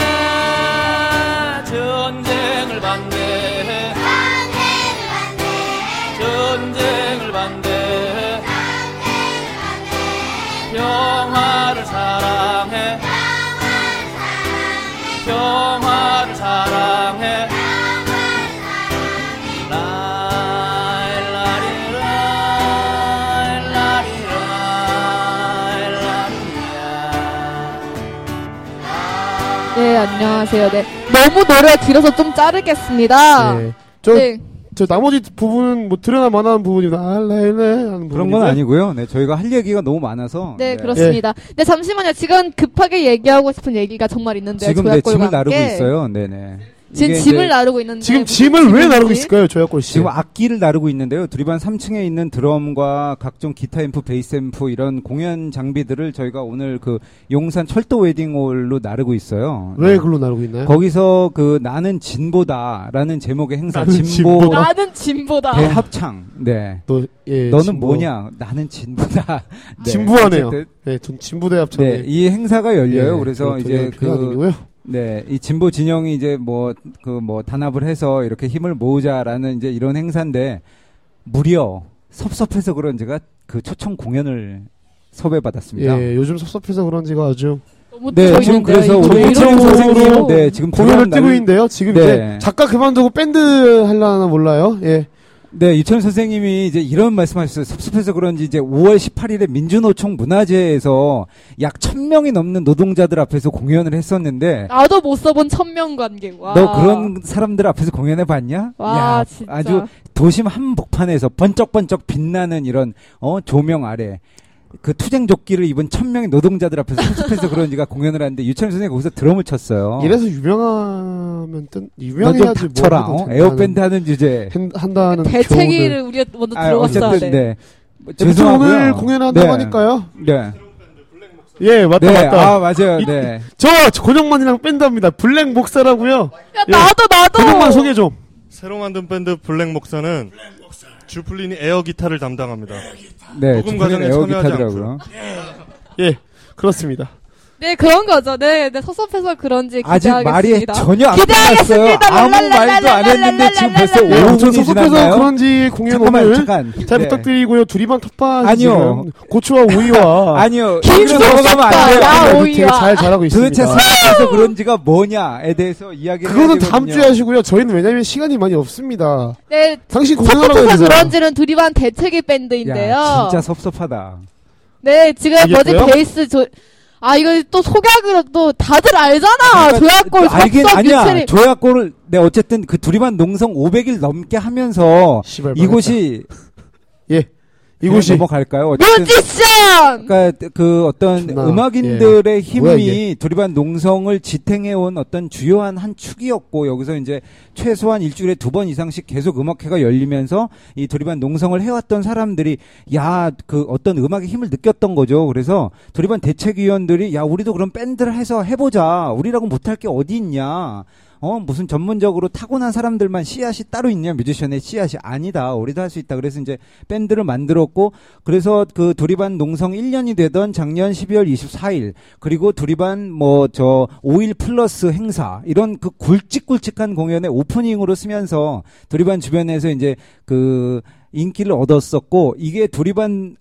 Speaker 3: 안녕하세요. 네. 너무 노래가 길어서 좀 자르겠습니다.
Speaker 2: 예. 저,
Speaker 3: 네.
Speaker 2: 저 나머지 부분은 뭐 드러나 만한 부분이다. 알레레 하는
Speaker 4: 그런 건. 아니고요. 네, 저희가 할 얘기가 너무 많아서
Speaker 3: 네, 그렇습니다. 네, 잠시만요. 지금 급하게 얘기하고 싶은 얘기가 정말 있는데요.
Speaker 4: 지금 네, 짐을 나르고. 있어요. 네네.
Speaker 3: 지금 짐을 나르고 있는데
Speaker 2: 지금 짐을 왜? 나르고 있을까요, 조약골 씨?
Speaker 4: 지금 악기를 나르고 있는데요. 두리반 3층에 있는 드럼과 각종 기타 앰프, 베이스 앰프 이런 공연 장비들을 저희가 오늘 그 용산 철도 웨딩홀로 나르고 있어요.
Speaker 2: 왜
Speaker 4: 네.
Speaker 2: 글로 나르고 있나요?
Speaker 4: 거기서 그 나는 진보다라는 제목의 행사
Speaker 2: 나는
Speaker 4: 진보
Speaker 2: 진보다.
Speaker 3: 나는 짐보다.
Speaker 4: 대합창. 네.
Speaker 2: 또, 예,
Speaker 4: 너는
Speaker 2: 진보.
Speaker 4: 뭐냐? 나는 진보다. 네.
Speaker 2: 진부하네요.
Speaker 4: 어쨌든,
Speaker 2: 네, 전 진부대 합창.
Speaker 4: 네, 이 행사가 열려요. 그래서 이제 그
Speaker 2: 아니고요.
Speaker 4: 네, 이 진보 진영이 이제 뭐 그뭐 단합을 해서 이렇게 힘을 모으자라는 이제 이런 행사인데 무려 섭섭해서 그런지가 그 초청 공연을 섭외받았습니다.
Speaker 2: 예, 요즘 섭섭해서 그런지가 아주
Speaker 3: 너무
Speaker 4: 네, 지금 그래서 우리
Speaker 3: 왜
Speaker 4: 이철용 선생님? 네, 지금
Speaker 2: 공연을
Speaker 4: 공연
Speaker 2: 뛰고
Speaker 4: 날-
Speaker 2: 있는데요. 지금
Speaker 4: 네.
Speaker 2: 이제 작가 그만두고 밴드 하려나 몰라요. 예.
Speaker 4: 네, 유천 선생님이 이제 이런 말씀하셨어요. 섭섭해서 그런지 이제 5월 18일에 민주노총 문화제에서 약 1000명이 넘는 노동자들 앞에서 공연을 했었는데
Speaker 3: 나도 못 써본 천명 관계. 와.
Speaker 4: 너 그런 사람들 앞에서 공연해 봤냐?
Speaker 3: 와
Speaker 4: 야,
Speaker 3: 진짜.
Speaker 4: 아주 도심 한복판에서 번쩍번쩍 빛나는 이런 어 조명 아래 그 투쟁 조끼를 입은 천 명의 노동자들 앞에서 섭섭해서 그런지가 공연을 하는데 유천 선생님 거기서 드럼을 쳤어요.
Speaker 2: 이래서 유명하면 뜬 유명해야지 뭐. 해도
Speaker 4: 어? 에어밴드 하는 주제.
Speaker 2: 한- 한다는
Speaker 3: 대책위를 우리가 먼저
Speaker 4: 아,
Speaker 3: 들어갔어야
Speaker 4: 어쨌든
Speaker 3: 돼.
Speaker 4: 네. 뭐, 죄송하고요.
Speaker 2: 오늘 공연한다고
Speaker 4: 네.
Speaker 2: 하니까요.
Speaker 4: 네.
Speaker 2: 예 맞다
Speaker 4: 네.
Speaker 2: 맞다.
Speaker 4: 아 맞아요.
Speaker 2: 이-
Speaker 4: 네.
Speaker 2: 저 권영만이랑 밴드입니다. 블랙 목사라고요.
Speaker 3: 야
Speaker 2: 예.
Speaker 3: 나도 나도.
Speaker 2: 권영만 소개 좀.
Speaker 8: 새로 만든 밴드 블랙 목사는 주플린이 에어 기타를 담당합니다.
Speaker 4: 네.
Speaker 8: 녹음 과정에
Speaker 4: 에어
Speaker 8: 참여하지
Speaker 4: 기타더라고요.
Speaker 2: 예 그렇습니다.
Speaker 3: 네, 그런 거죠. 네, 네, 섭섭해서 그런지 기대하겠습니다.
Speaker 4: 전혀 안 끝났어요. 아무 말도 안 했는데 지금 벌써
Speaker 3: 5분이 지났나요? 섭섭해서 그런지 공연 잠깐만 오늘 잠깐. 잘 네. 부탁드리고요. 두리반 텃밭 아니요.
Speaker 2: 고추와 우유와
Speaker 4: 아니요. 이거 넘어가면 안 돼요.
Speaker 3: 야, 오이와.
Speaker 2: 잘 자라고 있습니다.
Speaker 4: 섭섭해서 그런지가 뭐냐에 대해서 이야기를
Speaker 2: 그거는 다음 주에 하시고요. 저희는 왜냐면 시간이 많이 없습니다.
Speaker 3: 네,
Speaker 2: 당신
Speaker 3: 섭섭해서 그런지는 두리반 대책이 밴드인데요.
Speaker 4: 진짜 섭섭하다.
Speaker 3: 네, 지금 뭐지 베이스 조, 아 이거 또 소개하기로 또 다들 알잖아. 조약골
Speaker 4: 알긴 아니야.
Speaker 3: 유체리.
Speaker 4: 조약골을 네 어쨌든 그 두리반 농성 500일 넘게 하면서 이곳이
Speaker 2: 예 이곳이
Speaker 4: 넘어갈까요? 어쨌든
Speaker 3: 뮤지션.
Speaker 4: 그러니까 그 어떤
Speaker 2: 존나,
Speaker 4: 음악인들의
Speaker 2: 예.
Speaker 4: 힘이 두리반 농성을 지탱해온 어떤 주요한 한 축이었고 여기서 이제 최소한 일주일에 두 번 이상씩 계속 음악회가 열리면서 이 두리반 농성을 해왔던 사람들이 야 그 어떤 음악의 힘을 느꼈던 거죠. 그래서 두리반 대책위원들이 야 우리도 그런 밴드를 해서 해보자. 우리라고 못할 게 어디 있냐. 어 무슨 전문적으로 타고난 사람들만 씨앗이 따로 있냐? 뮤지션의 씨앗이 아니다. 우리도 할 수 있다. 그래서 이제 밴드를 만들었고 그래서 그 두리반 농성 1년이 되던 작년 12월 24일 그리고 두리반 뭐 저 51 플러스 행사 이런 그 굵직굵직한 공연에 오프닝으로 서면서 두리반 주변에서 이제 그 인기를 얻었었고 이게 두리반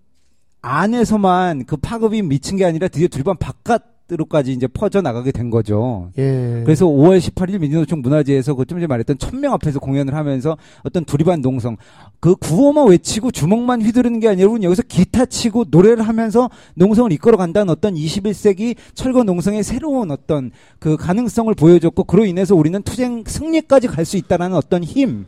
Speaker 4: 안에서만 그 파급이 미친 게 아니라 드디어 두리반 바깥 으로까지 이제 퍼져 나가게 된 거죠.
Speaker 2: 예.
Speaker 4: 그래서 5월 18일 민주노총 문화제에서 그좀 전에 말했던 천 명 앞에서 공연을 하면서 어떤 두리반 농성 그 구호만 외치고 주먹만 휘두르는 게 아니라 여러분 여기서 기타 치고 노래를 하면서 농성을 이끌어 간다는 어떤 21세기 철거 농성의 새로운 어떤 그 가능성을 보여줬고 그로 인해서 우리는 투쟁 승리까지 갈 수 있다라는 어떤 힘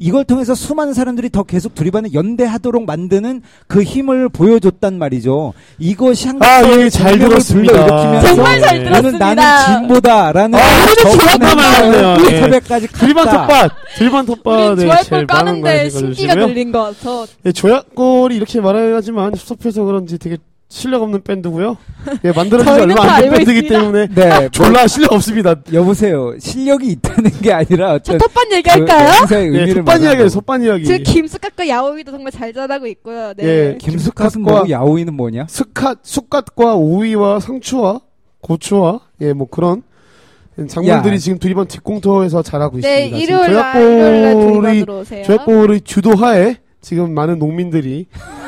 Speaker 4: 이걸 통해서 수많은 사람들이 더 계속 두리반을 연대하도록 만드는 그 힘을 보여줬단 말이죠. 이것이
Speaker 2: 아,
Speaker 4: 한국의
Speaker 2: 예, 잘 들었습니다.
Speaker 3: 정말 잘
Speaker 2: 예.
Speaker 3: 들었습니다.
Speaker 4: 나는 나는 진보다라는
Speaker 2: 아. 예.
Speaker 4: 섭외까지
Speaker 2: 두리반
Speaker 4: 갔다.
Speaker 2: 텃밭 두리반 텃밭에
Speaker 3: 우린
Speaker 2: 제일
Speaker 3: 조약골
Speaker 2: 많은
Speaker 3: 까는데 신기가. 들린 것 같아.
Speaker 2: 예, 조약골이 이렇게 말하지만 섭섭해서 그런지 되게 실력 없는 밴드고요. 예, 만들어진 지 얼마 다안된 밴드이기
Speaker 3: 있습니다.
Speaker 2: 때문에
Speaker 4: 네,
Speaker 2: 졸라 실력 없습니다.
Speaker 4: 여보세요. 실력이 있다는 게 아니라 어떤
Speaker 3: 얘기할까요?
Speaker 4: 그
Speaker 2: 예,
Speaker 4: 의미를
Speaker 2: 솥반 이야기. 솥반 이야기.
Speaker 3: 지금 김숙학과 야오이도 정말 잘 자라고 있고요. 네.
Speaker 2: 예,
Speaker 4: 김숙갓은
Speaker 2: 김숙갓과-
Speaker 4: 뭐고 야오이는 뭐냐?
Speaker 2: 스캇, 쑥갓과 오이와 상추와 고추와 예, 뭐 그런 작물들이
Speaker 4: 야.
Speaker 2: 지금 두리번 뒷공터에서 자라고
Speaker 3: 네,
Speaker 2: 있습니다. 지금
Speaker 3: 일요일 날
Speaker 2: 조약골이. 조약골의 주도하에 지금 많은 농민들이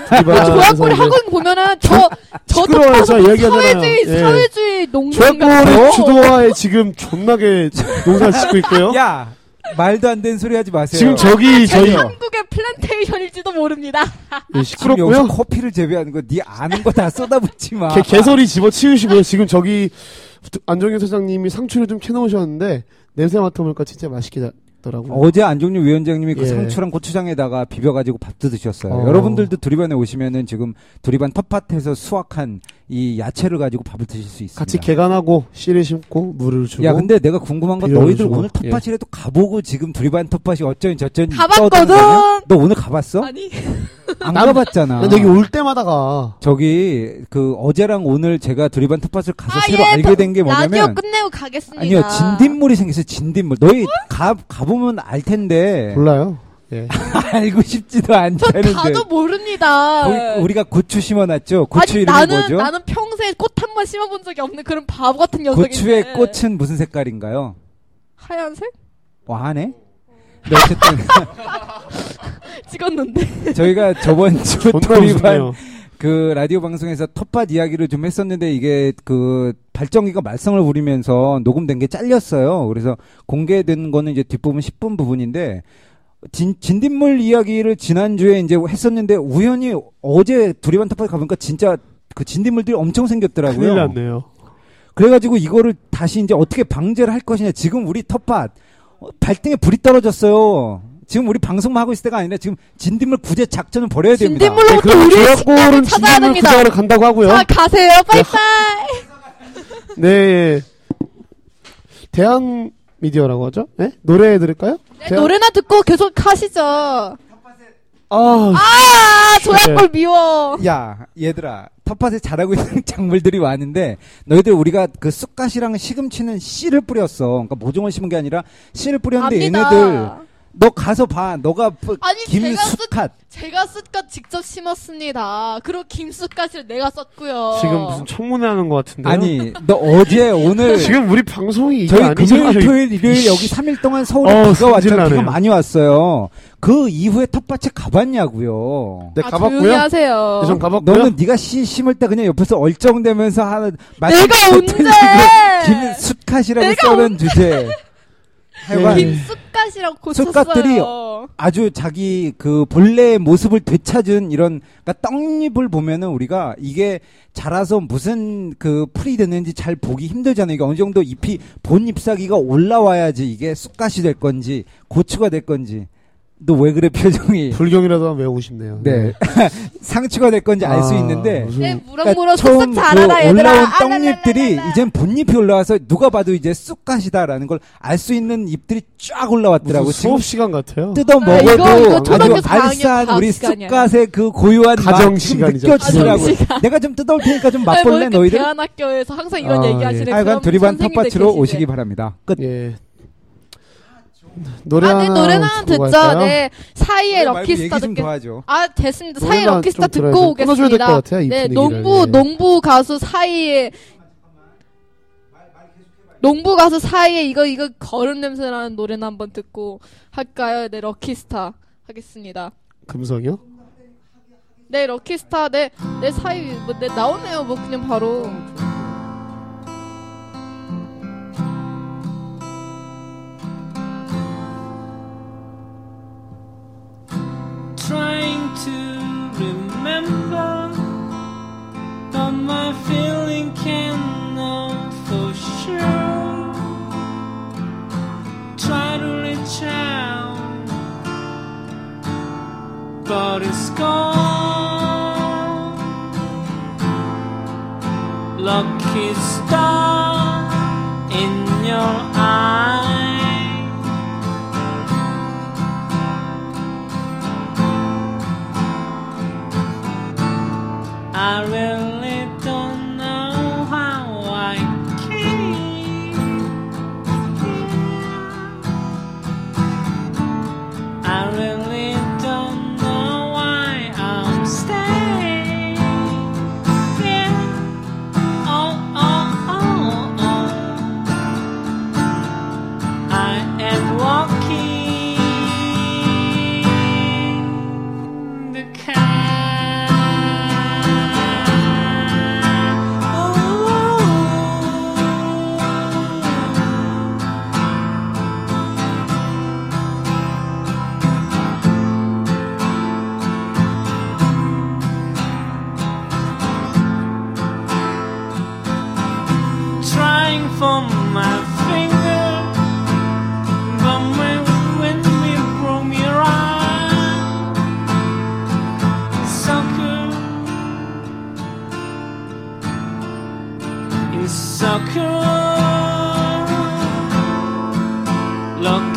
Speaker 2: 두리반에서
Speaker 3: 조약골 학원 보면은 저, 저
Speaker 2: 시끄러워서
Speaker 3: 텃밭은
Speaker 2: 이야기하잖아요.
Speaker 3: 사회주의,
Speaker 2: 예.
Speaker 3: 사회주의 농장
Speaker 2: 조약골의 주도하에 지금 존나게 농사를 짓고 있고요.
Speaker 4: 야 말도 안 되는 소리 하지 마세요.
Speaker 2: 지금 저기 저희
Speaker 3: 한국의 플랜테이션일지도 모릅니다.
Speaker 2: 예,
Speaker 4: 지금 여기서
Speaker 2: 시끄럽고요.
Speaker 4: 커피를 재배하는 거 네 아는 거 다 쏟아붓지 마.
Speaker 2: 개, 개소리 집어치우시고요. 지금 저기 안정현 사장님이 상추를 좀 캐놓으셨는데 냄새 맡아보니까 진짜 맛있게 나더라고요.
Speaker 4: 어제 안종률 위원장님이 그
Speaker 2: 예.
Speaker 4: 상추랑 고추장에다가 비벼가지고 밥도 드셨어요.
Speaker 2: 어.
Speaker 4: 여러분들도 두리반에 오시면은 지금 두리반 텃밭에서 수확한 이 야채를 가지고 밥을 드실 수 있습니다.
Speaker 2: 같이 개간하고 씨를 심고 물을 주고.
Speaker 4: 야, 근데 내가 궁금한 건 너희들
Speaker 2: 주고.
Speaker 4: 오늘 텃밭이라도 가보고 지금 두리반 텃밭이 어쩌니 저쩌니
Speaker 3: 가봤거든.
Speaker 4: 너 오늘 가봤어?
Speaker 3: 아니,
Speaker 4: 안
Speaker 2: 난-
Speaker 4: 가봤잖아.
Speaker 2: 난 여기 올 때마다 가.
Speaker 4: 저기 그 어제랑 오늘 제가 두리반 텃밭을 가서
Speaker 3: 아,
Speaker 4: 새로
Speaker 3: 예,
Speaker 4: 알게 된 게
Speaker 3: 라디오
Speaker 4: 뭐냐면
Speaker 3: 끝내고 가겠습니다.
Speaker 4: 아니요 진딧물이 생겼어요 진딧물 너희 가 가보면 알 텐데
Speaker 2: 몰라요. 예.
Speaker 4: 알고 싶지도
Speaker 3: 전
Speaker 4: 않다는데
Speaker 3: 가도 모릅니다.
Speaker 4: 거기 우리가 고추 심어놨죠 고추
Speaker 3: 아니,
Speaker 4: 이름이
Speaker 3: 나는,
Speaker 4: 뭐죠
Speaker 3: 나는 평소에 꽃한 번 심어본 적이 없는 그런 바보 같은 녀석인데.
Speaker 4: 고추의 꽃은 무슨 색깔인가요
Speaker 3: 하얀색?
Speaker 4: 와하네 네, 어쨌든
Speaker 3: 찍었는데.
Speaker 4: 저희가 저번 주
Speaker 2: 웃네요.
Speaker 4: 그 라디오 방송에서 텃밭 이야기를 좀 했었는데 이게 그 발전기가 말썽을 부리면서 녹음된 게 잘렸어요. 그래서 공개된 거는 이제 뒷부분 10분 부분인데 진, 진딧물 이야기를 지난주에 이제 했었는데 우연히 어제 두리반 탑에 가보니까 진짜 그 진딧물들이 엄청 생겼더라고요.
Speaker 2: 큰일 났네요.
Speaker 4: 그래가지고 이거를 다시 이제 어떻게 방제를 할 것이냐. 지금 우리 텃밭 어, 발등에 불이 떨어졌어요. 지금 우리 방송만 하고 있을 때가 아니라 지금 진딧물 구제 작전을 벌여야 됩니다.
Speaker 3: 진딧물로부터
Speaker 2: 네,
Speaker 3: 우리 식단을 찾아야
Speaker 2: 진딧물
Speaker 3: 됩니다.
Speaker 2: 구조하러 간다고 하고요.
Speaker 3: 자, 가세요. 빠이빠이.
Speaker 2: 네. 대한 미디어라고 하죠? 네? 노래 들을까요?
Speaker 3: 네,
Speaker 2: 대한-
Speaker 3: 노래나 듣고 계속 하시죠.
Speaker 2: 아,
Speaker 3: 아, 조약골
Speaker 2: 네.
Speaker 3: 미워.
Speaker 4: 야, 얘들아. 텃밭에 자라고 있는 작물들이 왔는데 너희들 우리가 그 쑥갓이랑 시금치는 씨를 뿌렸어. 그러니까 모종을 심은 게 아니라 씨를 뿌렸는데
Speaker 3: 압니다.
Speaker 4: 얘네들 너 가서 봐. 너가 뭐
Speaker 3: 아니, 제가 쑥,
Speaker 4: 김쑥갓
Speaker 3: 제가 쑥갓 직접 심었습니다. 그리고 김쑥갓을 내가 썼고요.
Speaker 2: 지금 무슨 청문회 하는 것 같은데요?
Speaker 4: 아니, 너 어제 오늘
Speaker 2: 지금 우리 방송이 이게
Speaker 4: 저희? 금요일, 토요일, 일요일 여기 3일 동안 서울에
Speaker 2: 어우,
Speaker 4: 비가.
Speaker 2: 성질나네요.
Speaker 4: 비가 많이 왔어요. 그 이후에 텃밭에 가봤냐고요.
Speaker 2: 네,
Speaker 3: 아,
Speaker 2: 가봤고요.
Speaker 3: 하세요.
Speaker 2: 네, 전 가봤고요.
Speaker 4: 너는 네가 씨 심을 때 그냥 옆에서 얼쩡대면서 하는
Speaker 3: 내가 언제?
Speaker 4: 김숙갓이라고
Speaker 3: 내가
Speaker 4: 써는 주제. 하여간
Speaker 2: 네.
Speaker 3: 김쑥갓이라고 고쳤어요.
Speaker 4: 쑥갓들이 아주 자기 그 본래의 모습을 되찾은 이런 그러니까 떡잎을 보면은 우리가 이게 자라서 무슨 그 풀이 됐는지 잘 보기 힘들잖아요. 이게 어느 정도 잎이 본 잎사귀가 올라와야지 이게 쑥갓이 될 건지 고추가 될 건지. 너 왜 그래 표정이?
Speaker 2: 불경이라도 한번 외우고 싶네요.
Speaker 4: 네. 상추가 될 건지 알 수
Speaker 2: 아,
Speaker 4: 있는데
Speaker 2: 무슨-
Speaker 3: 네,
Speaker 4: 그러니까
Speaker 3: 무럭무럭
Speaker 4: 처음
Speaker 3: 쑥쑥 자라라
Speaker 4: 그
Speaker 3: 얘들아.
Speaker 4: 올라온
Speaker 3: 아,
Speaker 4: 떡잎들이. 이젠 본잎이 올라와서 누가 봐도 이제 쑥갓이다라는 걸 알 수 있는 잎들이 쫙 올라왔더라고.
Speaker 2: 수업 시간 같아요.
Speaker 4: 뜯어
Speaker 3: 아,
Speaker 4: 먹어도
Speaker 3: 이거- 이거
Speaker 4: 아주
Speaker 3: 초등학교 4학년
Speaker 4: 알싸한 우리. 쑥갓의 그 고유한
Speaker 2: 가정 시간이죠.
Speaker 4: 느껴지더라고. 내가 좀 뜯어올 테니까
Speaker 3: 좀뭐
Speaker 4: 맛볼래
Speaker 3: 이렇게
Speaker 4: 너희들?
Speaker 3: 대안학교에서 항상 이런
Speaker 2: 아,
Speaker 3: 얘기
Speaker 2: 예.
Speaker 3: 하시는
Speaker 4: 하여간 두리반 텃밭으로 오시기 바랍니다. 끝.
Speaker 2: 예. 노래
Speaker 3: 아, 네,
Speaker 2: 하나
Speaker 3: 노래나 하나 듣죠.
Speaker 2: 갈까요?
Speaker 3: 네, 사이의
Speaker 4: 말고
Speaker 3: 럭키스타
Speaker 4: 하죠.
Speaker 3: 아, 됐습니다. 사이의 럭키스타
Speaker 2: 좀
Speaker 3: 듣고 오겠습니다.
Speaker 2: 같아요, 이
Speaker 3: 네,
Speaker 2: 분위기를.
Speaker 3: 농부
Speaker 2: 네.
Speaker 3: 농부 가수 사이의 농부 가수 사이에 이거 이거 거름 냄새 나는 노래나 한번 듣고 할까요? 네, 럭키스타 하겠습니다.
Speaker 2: 금성이요?
Speaker 3: 네, 럭키스타 네, 네 사이 뭐 네 나오네요. 뭐 그냥 바로.
Speaker 9: Trying to remember, but my feeling can't know for sure. Try to reach out, but it's gone. Lucky star in your
Speaker 2: long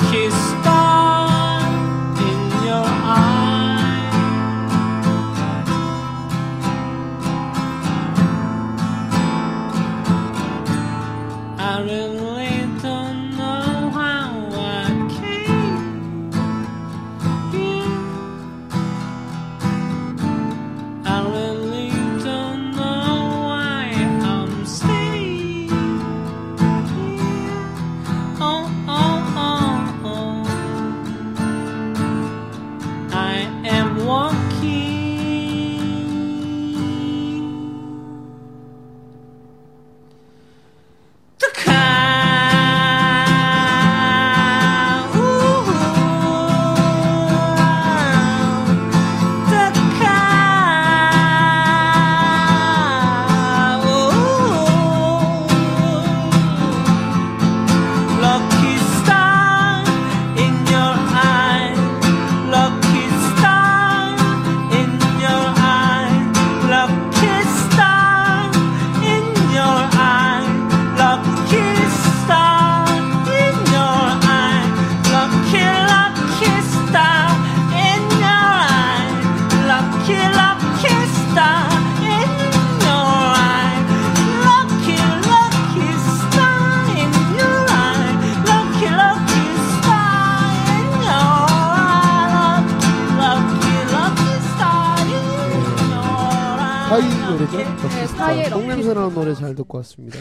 Speaker 2: 왔습니다.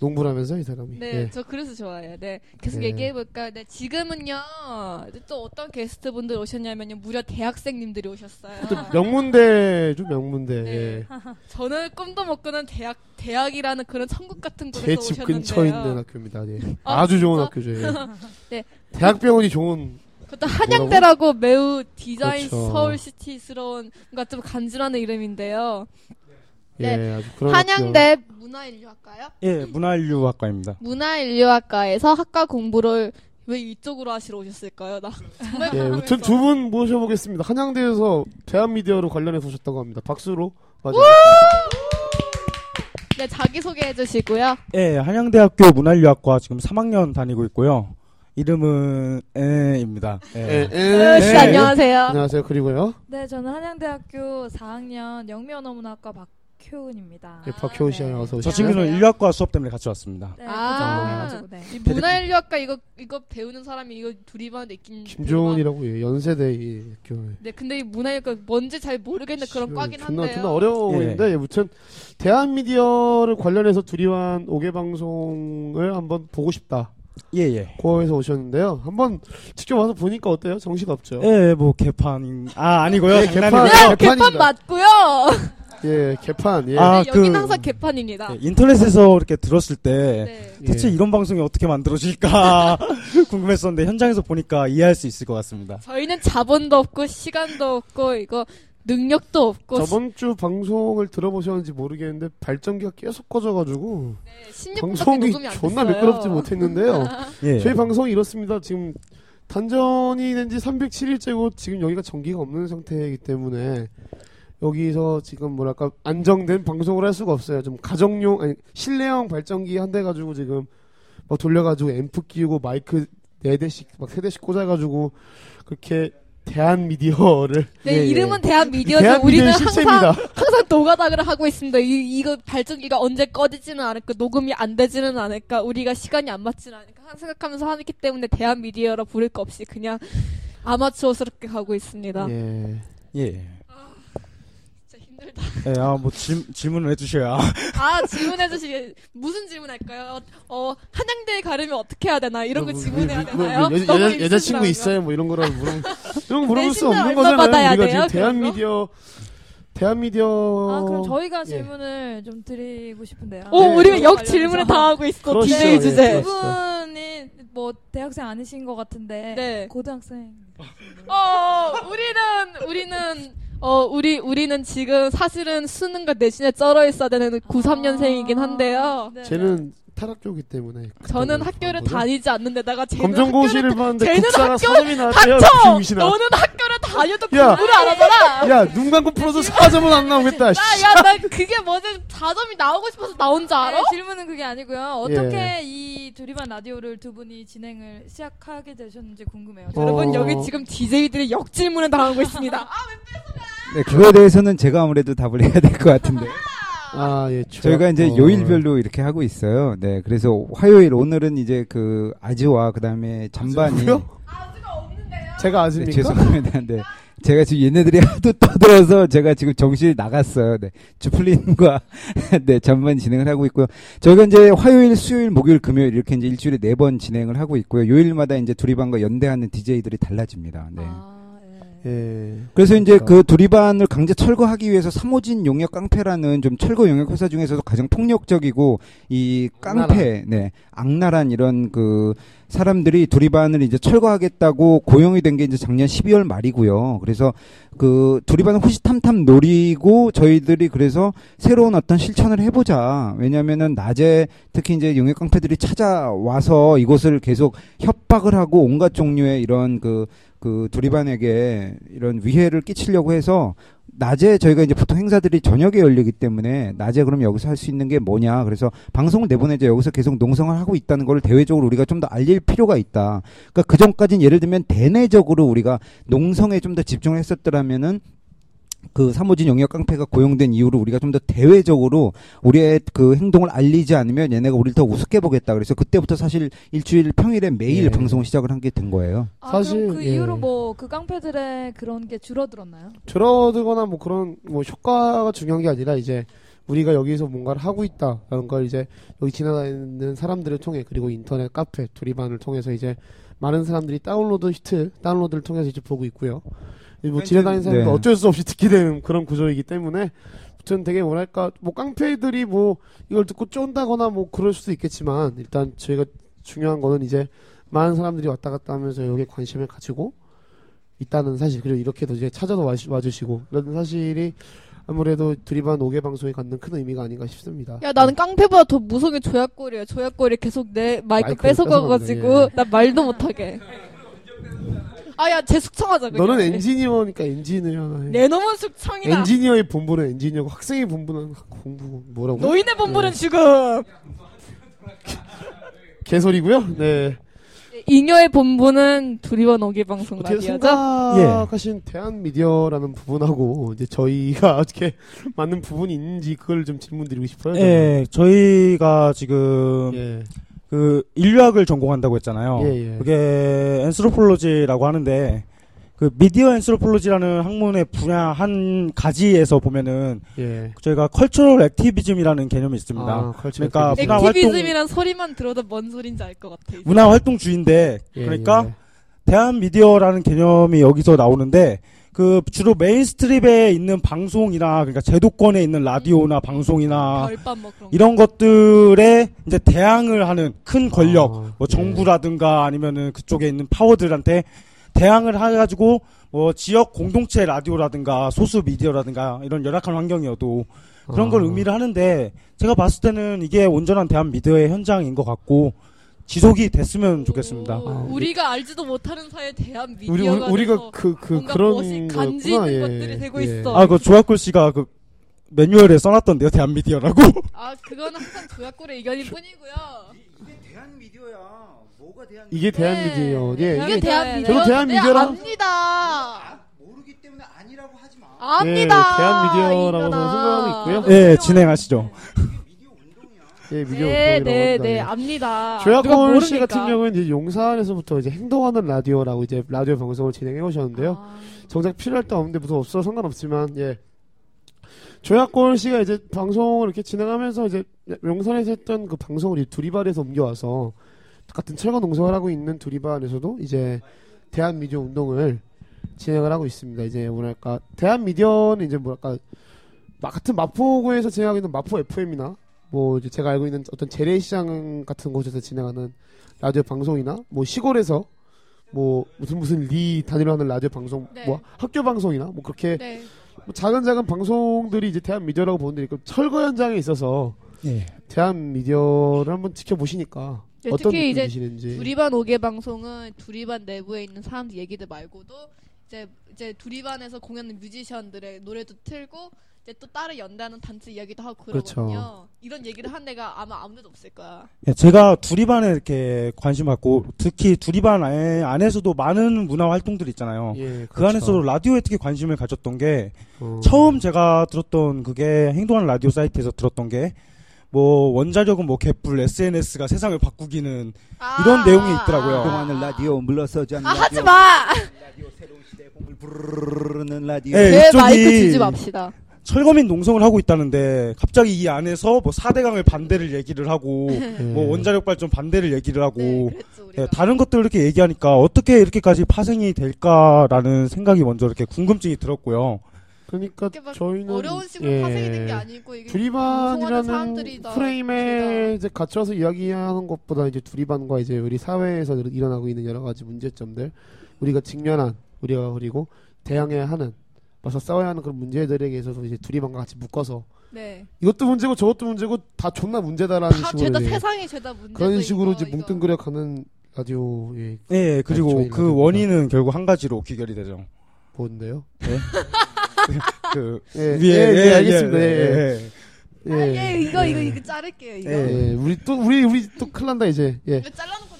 Speaker 2: 농부라면서 이 사람이.
Speaker 3: 네,
Speaker 2: 예.
Speaker 3: 저 그래서 좋아해요. 네, 계속
Speaker 2: 네.
Speaker 3: 얘기해 볼까요? 네, 지금은요, 또 어떤 게스트 분들 오셨냐면요, 무려 대학생님들이 오셨어요.
Speaker 2: 또 명문대죠, 명문대.
Speaker 3: 네.
Speaker 2: 예.
Speaker 3: 저는 꿈도 못 꾸는 대학, 대학이라는 그런 천국 같은 곳에서
Speaker 2: 제집
Speaker 3: 오셨는데요.
Speaker 2: 근처에 있는 학교입니다. 예.
Speaker 3: 아,
Speaker 2: 아주 좋은? 학교죠. 예.
Speaker 3: 네.
Speaker 2: 대학병원이 좋은
Speaker 3: 그것도 한양대라고 매우 디자인
Speaker 2: 그렇죠.
Speaker 3: 서울시티스러운, 뭔가 좀 간지나는 이름인데요.
Speaker 2: 예,
Speaker 3: 네.
Speaker 2: 아주 그런
Speaker 3: 한양대 문화인류학과요?
Speaker 10: 예, 문화인류학과입니다.
Speaker 3: 문화인류학과에서 학과 공부를 왜 이쪽으로 하시러 오셨을까요? 나 정말
Speaker 2: 학교. 예, 아무튼 두 분 모셔보겠습니다. 한양대에서 대한미디어로 관련해서 오셨다고 합니다. 박수로 맞아요.
Speaker 3: 네, 자기소개해 주시고요.
Speaker 10: 예, 한양대학교 문화인류학과 지금 3학년 다니고 있고요. 이름은 에입니다. 예.
Speaker 2: 예, 예.
Speaker 3: 네, 씨,
Speaker 10: 네.
Speaker 3: 안녕하세요.
Speaker 2: 안녕하세요. 그리고요.
Speaker 11: 네, 저는 한양대학교 4학년 영미언어문학과 박 효은입니다.
Speaker 2: 예, 박효은 씨
Speaker 11: 네.
Speaker 2: 어서
Speaker 10: 저
Speaker 2: 오십시오.
Speaker 10: 친구는 인류학과 수업 때문에 같이 왔습니다.
Speaker 11: 네,
Speaker 3: 아.
Speaker 11: 그 해가지고, 네.
Speaker 3: 이 문화인류학과 이거 이거 배우는 사람이 이거 둘이 봤는데 있긴
Speaker 2: 김조은이라고 예, 연세대 이 학교.
Speaker 3: 네, 근데 이 문화인류학과 뭔지 잘 모르겠는 그런 과긴
Speaker 2: 존나,
Speaker 3: 한데요.
Speaker 2: 존나 어려워
Speaker 10: 예.
Speaker 2: 보이는데, 예, 무튼, 대한 미디어를 관련해서 두리완 5개 방송을 한번 보고 싶다.
Speaker 10: 예, 예.
Speaker 2: 고에서 오셨는데요. 한번 직접 와서 보니까 어때요? 정식 없죠?
Speaker 10: 예, 뭐 개판 아 아니고요.
Speaker 2: 예. 개판.
Speaker 3: 네, 개판. 맞고요.
Speaker 2: 예, 개판, 예.
Speaker 10: 아,
Speaker 3: 네, 여긴
Speaker 10: 그-
Speaker 3: 항상 개판입니다.
Speaker 10: 예, 인터넷에서 이렇게 들었을 때
Speaker 3: 네.
Speaker 2: 예.
Speaker 10: 대체 이런 방송이 어떻게 만들어질까 궁금했었는데 현장에서 보니까 이해할 수 있을 것 같습니다.
Speaker 3: 저희는 자본도 없고 시간도 없고 이거 능력도 없고
Speaker 2: 저번 주 방송을 들어보셨는지 모르겠는데, 발전기가 계속 꺼져가지고,
Speaker 3: 16분밖에
Speaker 2: 방송이 존나. 매끄럽지 못했는데요.
Speaker 10: 예.
Speaker 2: 저희 방송이 이렇습니다. 지금 단전이 된지 307일째고 지금 여기가 전기가 없는 상태이기 때문에 여기서 지금 뭐랄까 안정된 방송을 할 수가 없어요. 좀 가정용 아니 실내용 발전기 한 대 가지고 지금 뭐 돌려가지고 앰프 끼우고 마이크 네 대씩 막 세 대씩 꽂아가지고 그렇게 대한 미디어를
Speaker 3: 네,
Speaker 2: 예, 예.
Speaker 3: 이름은 대한 미디어죠.
Speaker 2: 대한
Speaker 3: 우리는
Speaker 2: 미디어의
Speaker 3: 항상. 항상 노가다를 하고 있습니다. 이, 이거 발전기가 언제 꺼지지는 않을까, 녹음이 안 되지는 않을까, 우리가 시간이 안 맞지는 않을까 항상 생각하면서 하기 때문에 대한 미디어라 부를 거 없이 그냥 아마추어스럽게 가고 있습니다.
Speaker 2: 예.
Speaker 10: 예.
Speaker 3: 힘들다.
Speaker 10: 예, 아, 뭐 질, 질문을 해주셔야.
Speaker 3: 아 질문해 주시게 무슨 질문할까요? 어 한양대에 가려면 어떻게 해야 되나 이런 거
Speaker 2: 뭐,
Speaker 3: 질문해야
Speaker 2: 뭐, 뭐,
Speaker 3: 되나요?
Speaker 2: 여,
Speaker 3: 너무
Speaker 2: 여, 여자 친구
Speaker 3: 있으시다고요?
Speaker 2: 있어요? 뭐 이런 거라도 물어 이런 거 물어볼 수 없는 거잖아요. 우리가
Speaker 3: 돼요,
Speaker 2: 지금 대한
Speaker 3: 그런 거?
Speaker 2: 미디어 대한 미디어
Speaker 11: 아, 그럼 저희가
Speaker 2: 예.
Speaker 11: 질문을 좀 드리고 싶은데요.
Speaker 3: 오
Speaker 2: 네,
Speaker 3: 우리가 역
Speaker 11: 관련해서.
Speaker 3: 질문을 다 하고 있어
Speaker 2: 그러시죠.
Speaker 3: DJ
Speaker 2: 예,
Speaker 3: 주제.
Speaker 2: 그렇죠.
Speaker 11: 두 분이 뭐 대학생 아니신 것 같은데
Speaker 3: 네.
Speaker 11: 고등학생.
Speaker 3: 어 우리는 우리는 어 우리 우리는 지금 사실은 수능과 내신에 쩔어 있어야 되는 93년생이긴 한데요.
Speaker 11: 네.
Speaker 2: 쟤는 타락조기 때문에
Speaker 3: 저는 학교를? 다니지 않는데다가
Speaker 2: 검정고시를 봤는데
Speaker 3: 학교-
Speaker 2: 사점이 나왔대요.
Speaker 3: 닥쳐! 너는 학교를 다녀도
Speaker 2: 야.
Speaker 3: 공부를 안 하잖아.
Speaker 2: 야, 눈 감고 풀어도 4점은 안 나오겠다. 씨.
Speaker 3: 나, 야, 나 그게 뭐지? 4점이 나오고 싶어서 나온 줄 알아?
Speaker 11: 네, 질문은 그게 아니고요. 어떻게
Speaker 2: 예.
Speaker 11: 이 두리반 라디오를 두 분이 진행을 시작하게 되셨는지 궁금해요.
Speaker 2: 어.
Speaker 3: 여러분, 여기 지금 DJ들이 역질문을 당하고 있습니다.
Speaker 4: 네, 그거에 대해서는 제가 아무래도 답을 해야 될 것 같은데.
Speaker 2: 아, 예. 좋아.
Speaker 4: 저희가 이제
Speaker 2: 어.
Speaker 4: 요일별로 이렇게 하고 있어요. 네, 그래서 화요일 오늘은 이제 그 아즈와 그다음에
Speaker 2: 아즈고요? 제가
Speaker 4: 네,
Speaker 2: 아십니까?
Speaker 4: 죄송합니다. 네. 제가 지금 얘네들이 하도 떠들어서 제가 지금 정신이 나갔어요. 네. 주플린과 네, 전반 진행을 하고 있고요. 저희가 이제 화요일, 수요일, 목요일, 금요일 이렇게 이제 일주일에 네 번 진행을 하고 있고요. 요일마다 이제 두리반과 연대하는 DJ들이 달라집니다. 네.
Speaker 11: 아, 예.
Speaker 2: 예.
Speaker 4: 그래서 이제
Speaker 2: 그러니까.
Speaker 4: 그 두리반을 강제 철거하기 위해서 삼호진 용역 깡패라는 좀 철거 용역 회사 중에서도 가장 폭력적이고 이 깡패, 네, 악랄한 이런 그 사람들이 두리반을 이제 철거하겠다고 고용이 된 게 이제 작년 12월 말이고요. 그래서 그 두리반을 호시탐탐 노리고 저희들이 그래서 새로운 어떤 실천을 해보자. 왜냐면은 낮에 특히 이제 용역 깡패들이 찾아와서 이곳을 계속 협박을 하고 온갖 종류의 이런 그 그 두리반에게 이런 위해를 끼치려고 해서 낮에 저희가 이제 보통 행사들이 저녁에 열리기 때문에 낮에 그럼 여기서 할 수 있는 게 뭐냐. 그래서 방송을 내보내자. 여기서 계속 농성을 하고 있다는 걸 대외적으로 우리가 좀 더 알릴 필요가 있다. 그러니까 그 전까지는 예를 들면 대내적으로 우리가 농성에 좀 더 집중을 했었더라면은 그 사모진 영역 깡패가 고용된 이후로 우리가 좀 더 대외적으로 우리의 그 행동을 알리지 않으면 얘네가 우리를 더 우습게 보겠다. 그래서 그때부터 사실 일주일 평일에 매일
Speaker 2: 예.
Speaker 4: 방송을 시작을 한 게 된 거예요.
Speaker 11: 아,
Speaker 2: 사실,
Speaker 11: 그럼 그
Speaker 2: 예.
Speaker 11: 이후로 뭐 그 깡패들의 그런 게 줄어들었나요?
Speaker 2: 줄어들거나 뭐 그런 뭐 효과가 중요한 게 아니라 이제 우리가 여기서 뭔가를 하고 있다라는 걸 이제 여기 지나다니는 사람들을 통해 그리고 인터넷 카페 두리반을 통해서 이제 많은 사람들이 다운로드 히트 다운로드를 통해서 이제 보고 있고요. 뭐 지나다니는 사람도
Speaker 4: 네.
Speaker 2: 어쩔 수 없이 듣게 되는 그런 구조이기 때문에 전 되게 뭐랄까 뭐 깡패들이 뭐 이걸 듣고 쫀다거나 뭐 그럴 수도 있겠지만 일단 저희가 중요한 거는 이제 많은 사람들이 왔다 갔다 하면서 여기에 관심을 가지고 있다는 사실 그리고 이렇게도 이제 찾아서 와주- 와주시고 이런 사실이 아무래도 두리반 5개 방송이 갖는 큰 의미가 아닌가 싶습니다.
Speaker 3: 야 나는 깡패보다 더 무서운 게 조약골이야. 조약골이 계속 내 마이크
Speaker 2: 마이크를
Speaker 3: 뺏어가가지고
Speaker 2: 예.
Speaker 3: 나 말도 못하게. 아야 제 숙청하자. 그냥.
Speaker 2: 너는 엔지니어니까 엔지니어.
Speaker 3: 내 놈은 숙청이다.
Speaker 2: 엔지니어의 본부는 엔지니어고 학생의 본부는 공부 뭐라고?
Speaker 3: 노인의 본부는
Speaker 2: 네.
Speaker 3: 지금
Speaker 2: 개소리고요. 네.
Speaker 3: 잉여의 본부는 두리반 오기 방송
Speaker 2: 어떻게
Speaker 3: 라디오죠.
Speaker 2: 생각하신 대안 미디어라는 부분하고 이제 저희가 어떻게 맞는 부분이 있는지 그걸 좀 질문드리고 싶어요.
Speaker 10: 예, 저희가 지금
Speaker 2: 예.
Speaker 10: 그 인류학을 전공한다고 했잖아요.
Speaker 2: 예, 예.
Speaker 10: 그게 anthropology라고 하는데 그 media anthropology라는 학문의 분야 한 가지에서 보면은
Speaker 2: 예.
Speaker 10: 저희가 cultural activism이라는 개념이 있습니다.
Speaker 2: 아, cultural
Speaker 10: 그러니까
Speaker 2: activism.
Speaker 10: 문화 활동
Speaker 3: activism이란 소리만 들어도 뭔 소린지 알 것 같아. 이제.
Speaker 10: 문화 활동주의인데
Speaker 2: 예,
Speaker 10: 그러니까
Speaker 2: 예.
Speaker 10: 대안 미디어라는 개념이 여기서 나오는데 그 주로 mainstream에 있는 방송이나 그러니까 제도권에 있는 라디오나 방송이나
Speaker 3: 별밤 뭐 그런 거.
Speaker 10: 이런 것들에 이제 대항을 하는 큰 권력,
Speaker 2: 아,
Speaker 10: 뭐
Speaker 2: 예.
Speaker 10: 정부라든가 아니면은 그쪽에 있는 파워들한테 대항을 해가지고 뭐 지역 공동체 라디오라든가 소수 미디어라든가 이런 열악한 환경이어도 그런 걸
Speaker 2: 아.
Speaker 10: 의미를 하는데 제가 봤을 때는 이게 온전한 대한 미디어의 현장인 것 같고 지속이 됐으면 좋겠습니다.
Speaker 3: 오,
Speaker 2: 아,
Speaker 3: 우리가 알지도 못하는 사이에 대한
Speaker 2: 우리
Speaker 3: 미디어가
Speaker 2: 우리, 우리가
Speaker 3: 돼서
Speaker 2: 그 그
Speaker 3: 뭔가
Speaker 2: 그런
Speaker 3: 멋이 간지
Speaker 2: 거구나,
Speaker 3: 있는
Speaker 2: 예,
Speaker 3: 것들이 되고
Speaker 2: 예.
Speaker 3: 있어.
Speaker 10: 아, 그 조약골 씨가 그 매뉴얼에 써놨던데요, 대한 미디어라고.
Speaker 3: 아 그거는 항상 조약골의 의견일 뿐이고요.
Speaker 4: 이게 대한 미디어야. 뭐가 대한
Speaker 2: 이게 대한
Speaker 3: 네.
Speaker 2: 미디어. 예.
Speaker 3: 이게
Speaker 2: 이게
Speaker 3: 대한
Speaker 11: 네,
Speaker 3: 미디어.
Speaker 2: 저도 대한
Speaker 3: 네,
Speaker 2: 미디어라-
Speaker 3: 압니다.
Speaker 4: 모르기 때문에 아니라고 하지 마.
Speaker 3: 압니다.
Speaker 2: 예, 대한 미디어라고. 저는 생각하고 있고요.
Speaker 10: 예, 진행하시죠.
Speaker 2: 예, 미디어
Speaker 3: 네, 네. 네,
Speaker 2: 예.
Speaker 3: 압니다.
Speaker 2: 조약골 씨. 같은 경우는 이제 용산에서부터 이제 행동하는 라디오라고 이제 라디오 방송을 진행해 오셨는데요.
Speaker 3: 아,
Speaker 2: 정작 필요할 때 없는데 무슨 없어 상관없지만 예. 조약골 씨가 이제 방송을 이렇게 진행하면서 이제 용산에서 했던 그 방송을 이 두리반에서 옮겨와서 같은 철거 농성을 하고 있는 두리반에서도 이제 대한 미디어 운동을 진행을 하고 있습니다. 이제 뭐랄까 대한 미디어는 이제 뭐랄까 마- 같은 마포구에서 진행하고 있는 마포 FM이나 뭐 이제 제가 알고 있는 어떤 재래시장 같은 곳에서 진행하는 라디오 방송이나 뭐 시골에서 뭐 무슨 무슨 리 단위로 하는 라디오 방송
Speaker 3: 네.
Speaker 2: 뭐 학교 방송이나 뭐 그렇게
Speaker 3: 네.
Speaker 2: 뭐 작은 작은 방송들이 이제 대한 미디어라고 보는데 그 철거 현장에 있어서
Speaker 10: 예.
Speaker 2: 대한 미디어를 한번 지켜보시니까
Speaker 3: 네,
Speaker 2: 어떤
Speaker 3: 특히 이제
Speaker 2: 느낌이시는지
Speaker 3: 두리반 오개 방송은 두리반 내부에 있는 사람들 얘기들 말고도 이제 이제 두리반에서 공연하는 뮤지션들의 노래도 틀고 또 다른 연대하는 단체 이야기도 하고 그러거든요.
Speaker 2: 그렇죠.
Speaker 3: 이런 얘기를 한 데가 아마 아무데도 없을 거야.
Speaker 10: 예, 제가 두리반에 이렇게 관심 갖고 특히 두리반 안에, 안에서도 많은 문화 활동들이 있잖아요.
Speaker 2: 예,
Speaker 10: 그 안에서 라디오에 특히 관심을 가졌던 게
Speaker 2: 어.
Speaker 10: 처음 제가 들었던 그게 행동하는 라디오 사이트에서 들었던 게 뭐 원자력은 뭐 개뿔 SNS가 세상을 바꾸기는 이런 내용이 있더라고요.
Speaker 4: 동안을 라디오 물러서지 않는
Speaker 3: 아
Speaker 4: 라디오.
Speaker 3: 하지 마.
Speaker 4: 라디오 새로운 시대의 공을 부르는 라디오.
Speaker 10: 예,
Speaker 3: 내
Speaker 10: 이쪽이-
Speaker 3: 마이크 주지 맙시다.
Speaker 10: 철거민 농성을 하고 있다는데 갑자기 이 안에서 뭐 4대강을 반대를 얘기를 하고
Speaker 2: 예.
Speaker 10: 뭐 원자력 발전 반대를 얘기를 하고
Speaker 3: 네, 그랬죠.
Speaker 10: 예, 다른 것들을 이렇게 얘기하니까 어떻게 이렇게까지 파생이 될까라는 생각이 먼저 이렇게 궁금증이 들었고요.
Speaker 2: 그러니까 저희는
Speaker 3: 어려운 식으로
Speaker 2: 예.
Speaker 3: 파생이 된 게 아니고 이게
Speaker 2: 두리반이라는 프레임에. 이제 갇혀서 이야기하는 것보다 이제 두리반과 이제 우리 사회에서 일- 일어나고 있는 여러 가지 문제점들 우리가 직면한 우리가 그리고 대항해야 하는 맞서 싸워야 하는 그런 문제들에 있어서 이제 두리반과 같이 묶어서
Speaker 3: 네.
Speaker 2: 이것도 문제고 저것도 문제고 다 존나 문제다라는
Speaker 3: 다
Speaker 2: 식으로
Speaker 3: 죄다 세상이 죄다 문제.
Speaker 2: 그런 식으로 이제 뭉뚱그려 가는 라디오의
Speaker 10: 예, 그리고
Speaker 2: 저희
Speaker 10: 그
Speaker 2: 라디오입니다.
Speaker 10: 원인은 결국 한 가지로 귀결이 되죠.
Speaker 2: 뭔데요?
Speaker 10: 그
Speaker 2: 예,
Speaker 10: 위에
Speaker 2: 예, 예, 알겠습니다. 예,
Speaker 10: 예.
Speaker 2: 예.
Speaker 3: 아, 예, 이거 이거 이거 자를게요 이거.
Speaker 2: 예, 우리 또 우리 우리 또 큰일 난다 이제. 예.
Speaker 3: 이거 잘라놓고 나 이거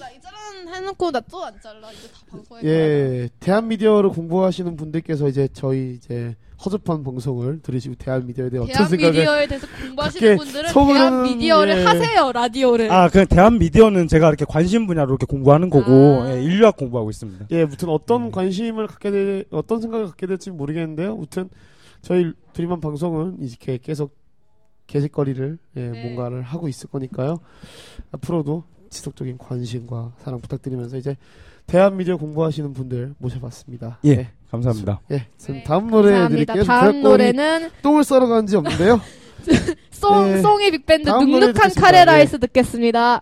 Speaker 3: 해놓고 나 또 안 잘라 이거 다 거야.
Speaker 2: 예, 대한 미디어를 공부하시는 분들께서 이제 저희 이제 허접한 방송을 들으시고 대한 미디어에 대해 어떤
Speaker 3: 대한
Speaker 2: 생각을
Speaker 3: 미디어에 대해서 공부하시는 분들은 대한 미디어를
Speaker 2: 예.
Speaker 3: 하세요 라디오를.
Speaker 10: 아, 그 대한 미디어는 제가 이렇게 관심 분야로 이렇게 공부하는 거고
Speaker 3: 아.
Speaker 10: 예, 인류학 공부하고 있습니다.
Speaker 2: 예, 무튼 어떤
Speaker 10: 음.
Speaker 2: 관심을 갖게 될 어떤 생각을 갖게 될지 모르겠는데요. 무튼 저희 두리반 방송은 이렇게 계속 게시거리를 예,
Speaker 3: 네.
Speaker 2: 뭔가를 하고 있을 거니까요. 앞으로도 지속적인 관심과 사랑 부탁드리면서 이제 대안 미디어 공부하시는 분들 모셔봤습니다.
Speaker 10: 예, 감사합니다.
Speaker 2: 예, 지금
Speaker 3: 네,
Speaker 2: 다음 노래
Speaker 3: 감사합니다.
Speaker 2: 드릴게요.
Speaker 3: 다음 노래는
Speaker 2: 똥을 싸러 가는지 없는데요.
Speaker 3: 송
Speaker 2: 네.
Speaker 3: 송의 빅밴드 눅눅한
Speaker 2: 듣겠습니다.
Speaker 3: 카레
Speaker 2: 네.
Speaker 3: 라이스 듣겠습니다.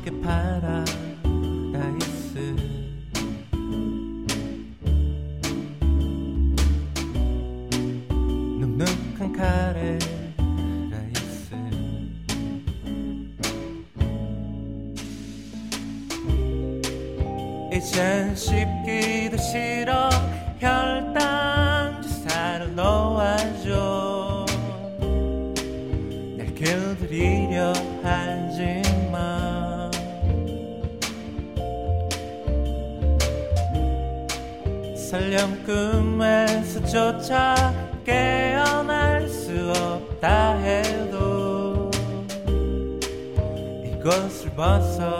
Speaker 12: 속의 파라다이스 눅눅한 카레 라이스. 이젠 씹 꿈에서조차 깨어날 수 없다 해도 이것을 벗어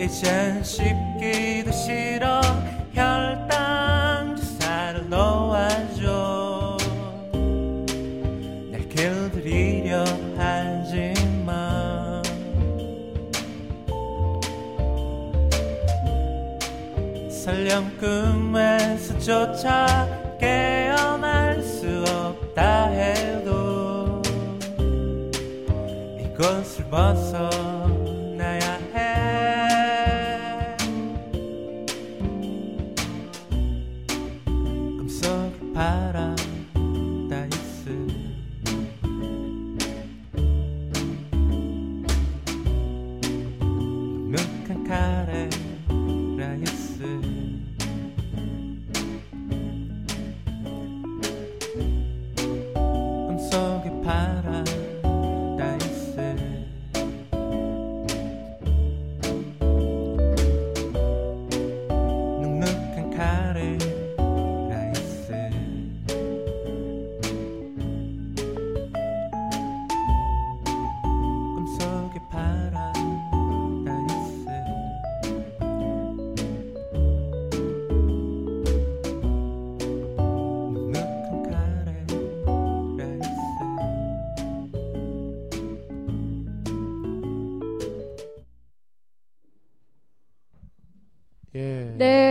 Speaker 12: 이젠 씹기도 싫어. 혈당 주사를 놓아줘. 날 길들이려 하지마 설령 꿈에서조차 깨어날 수 없다 해도 이것을 벗어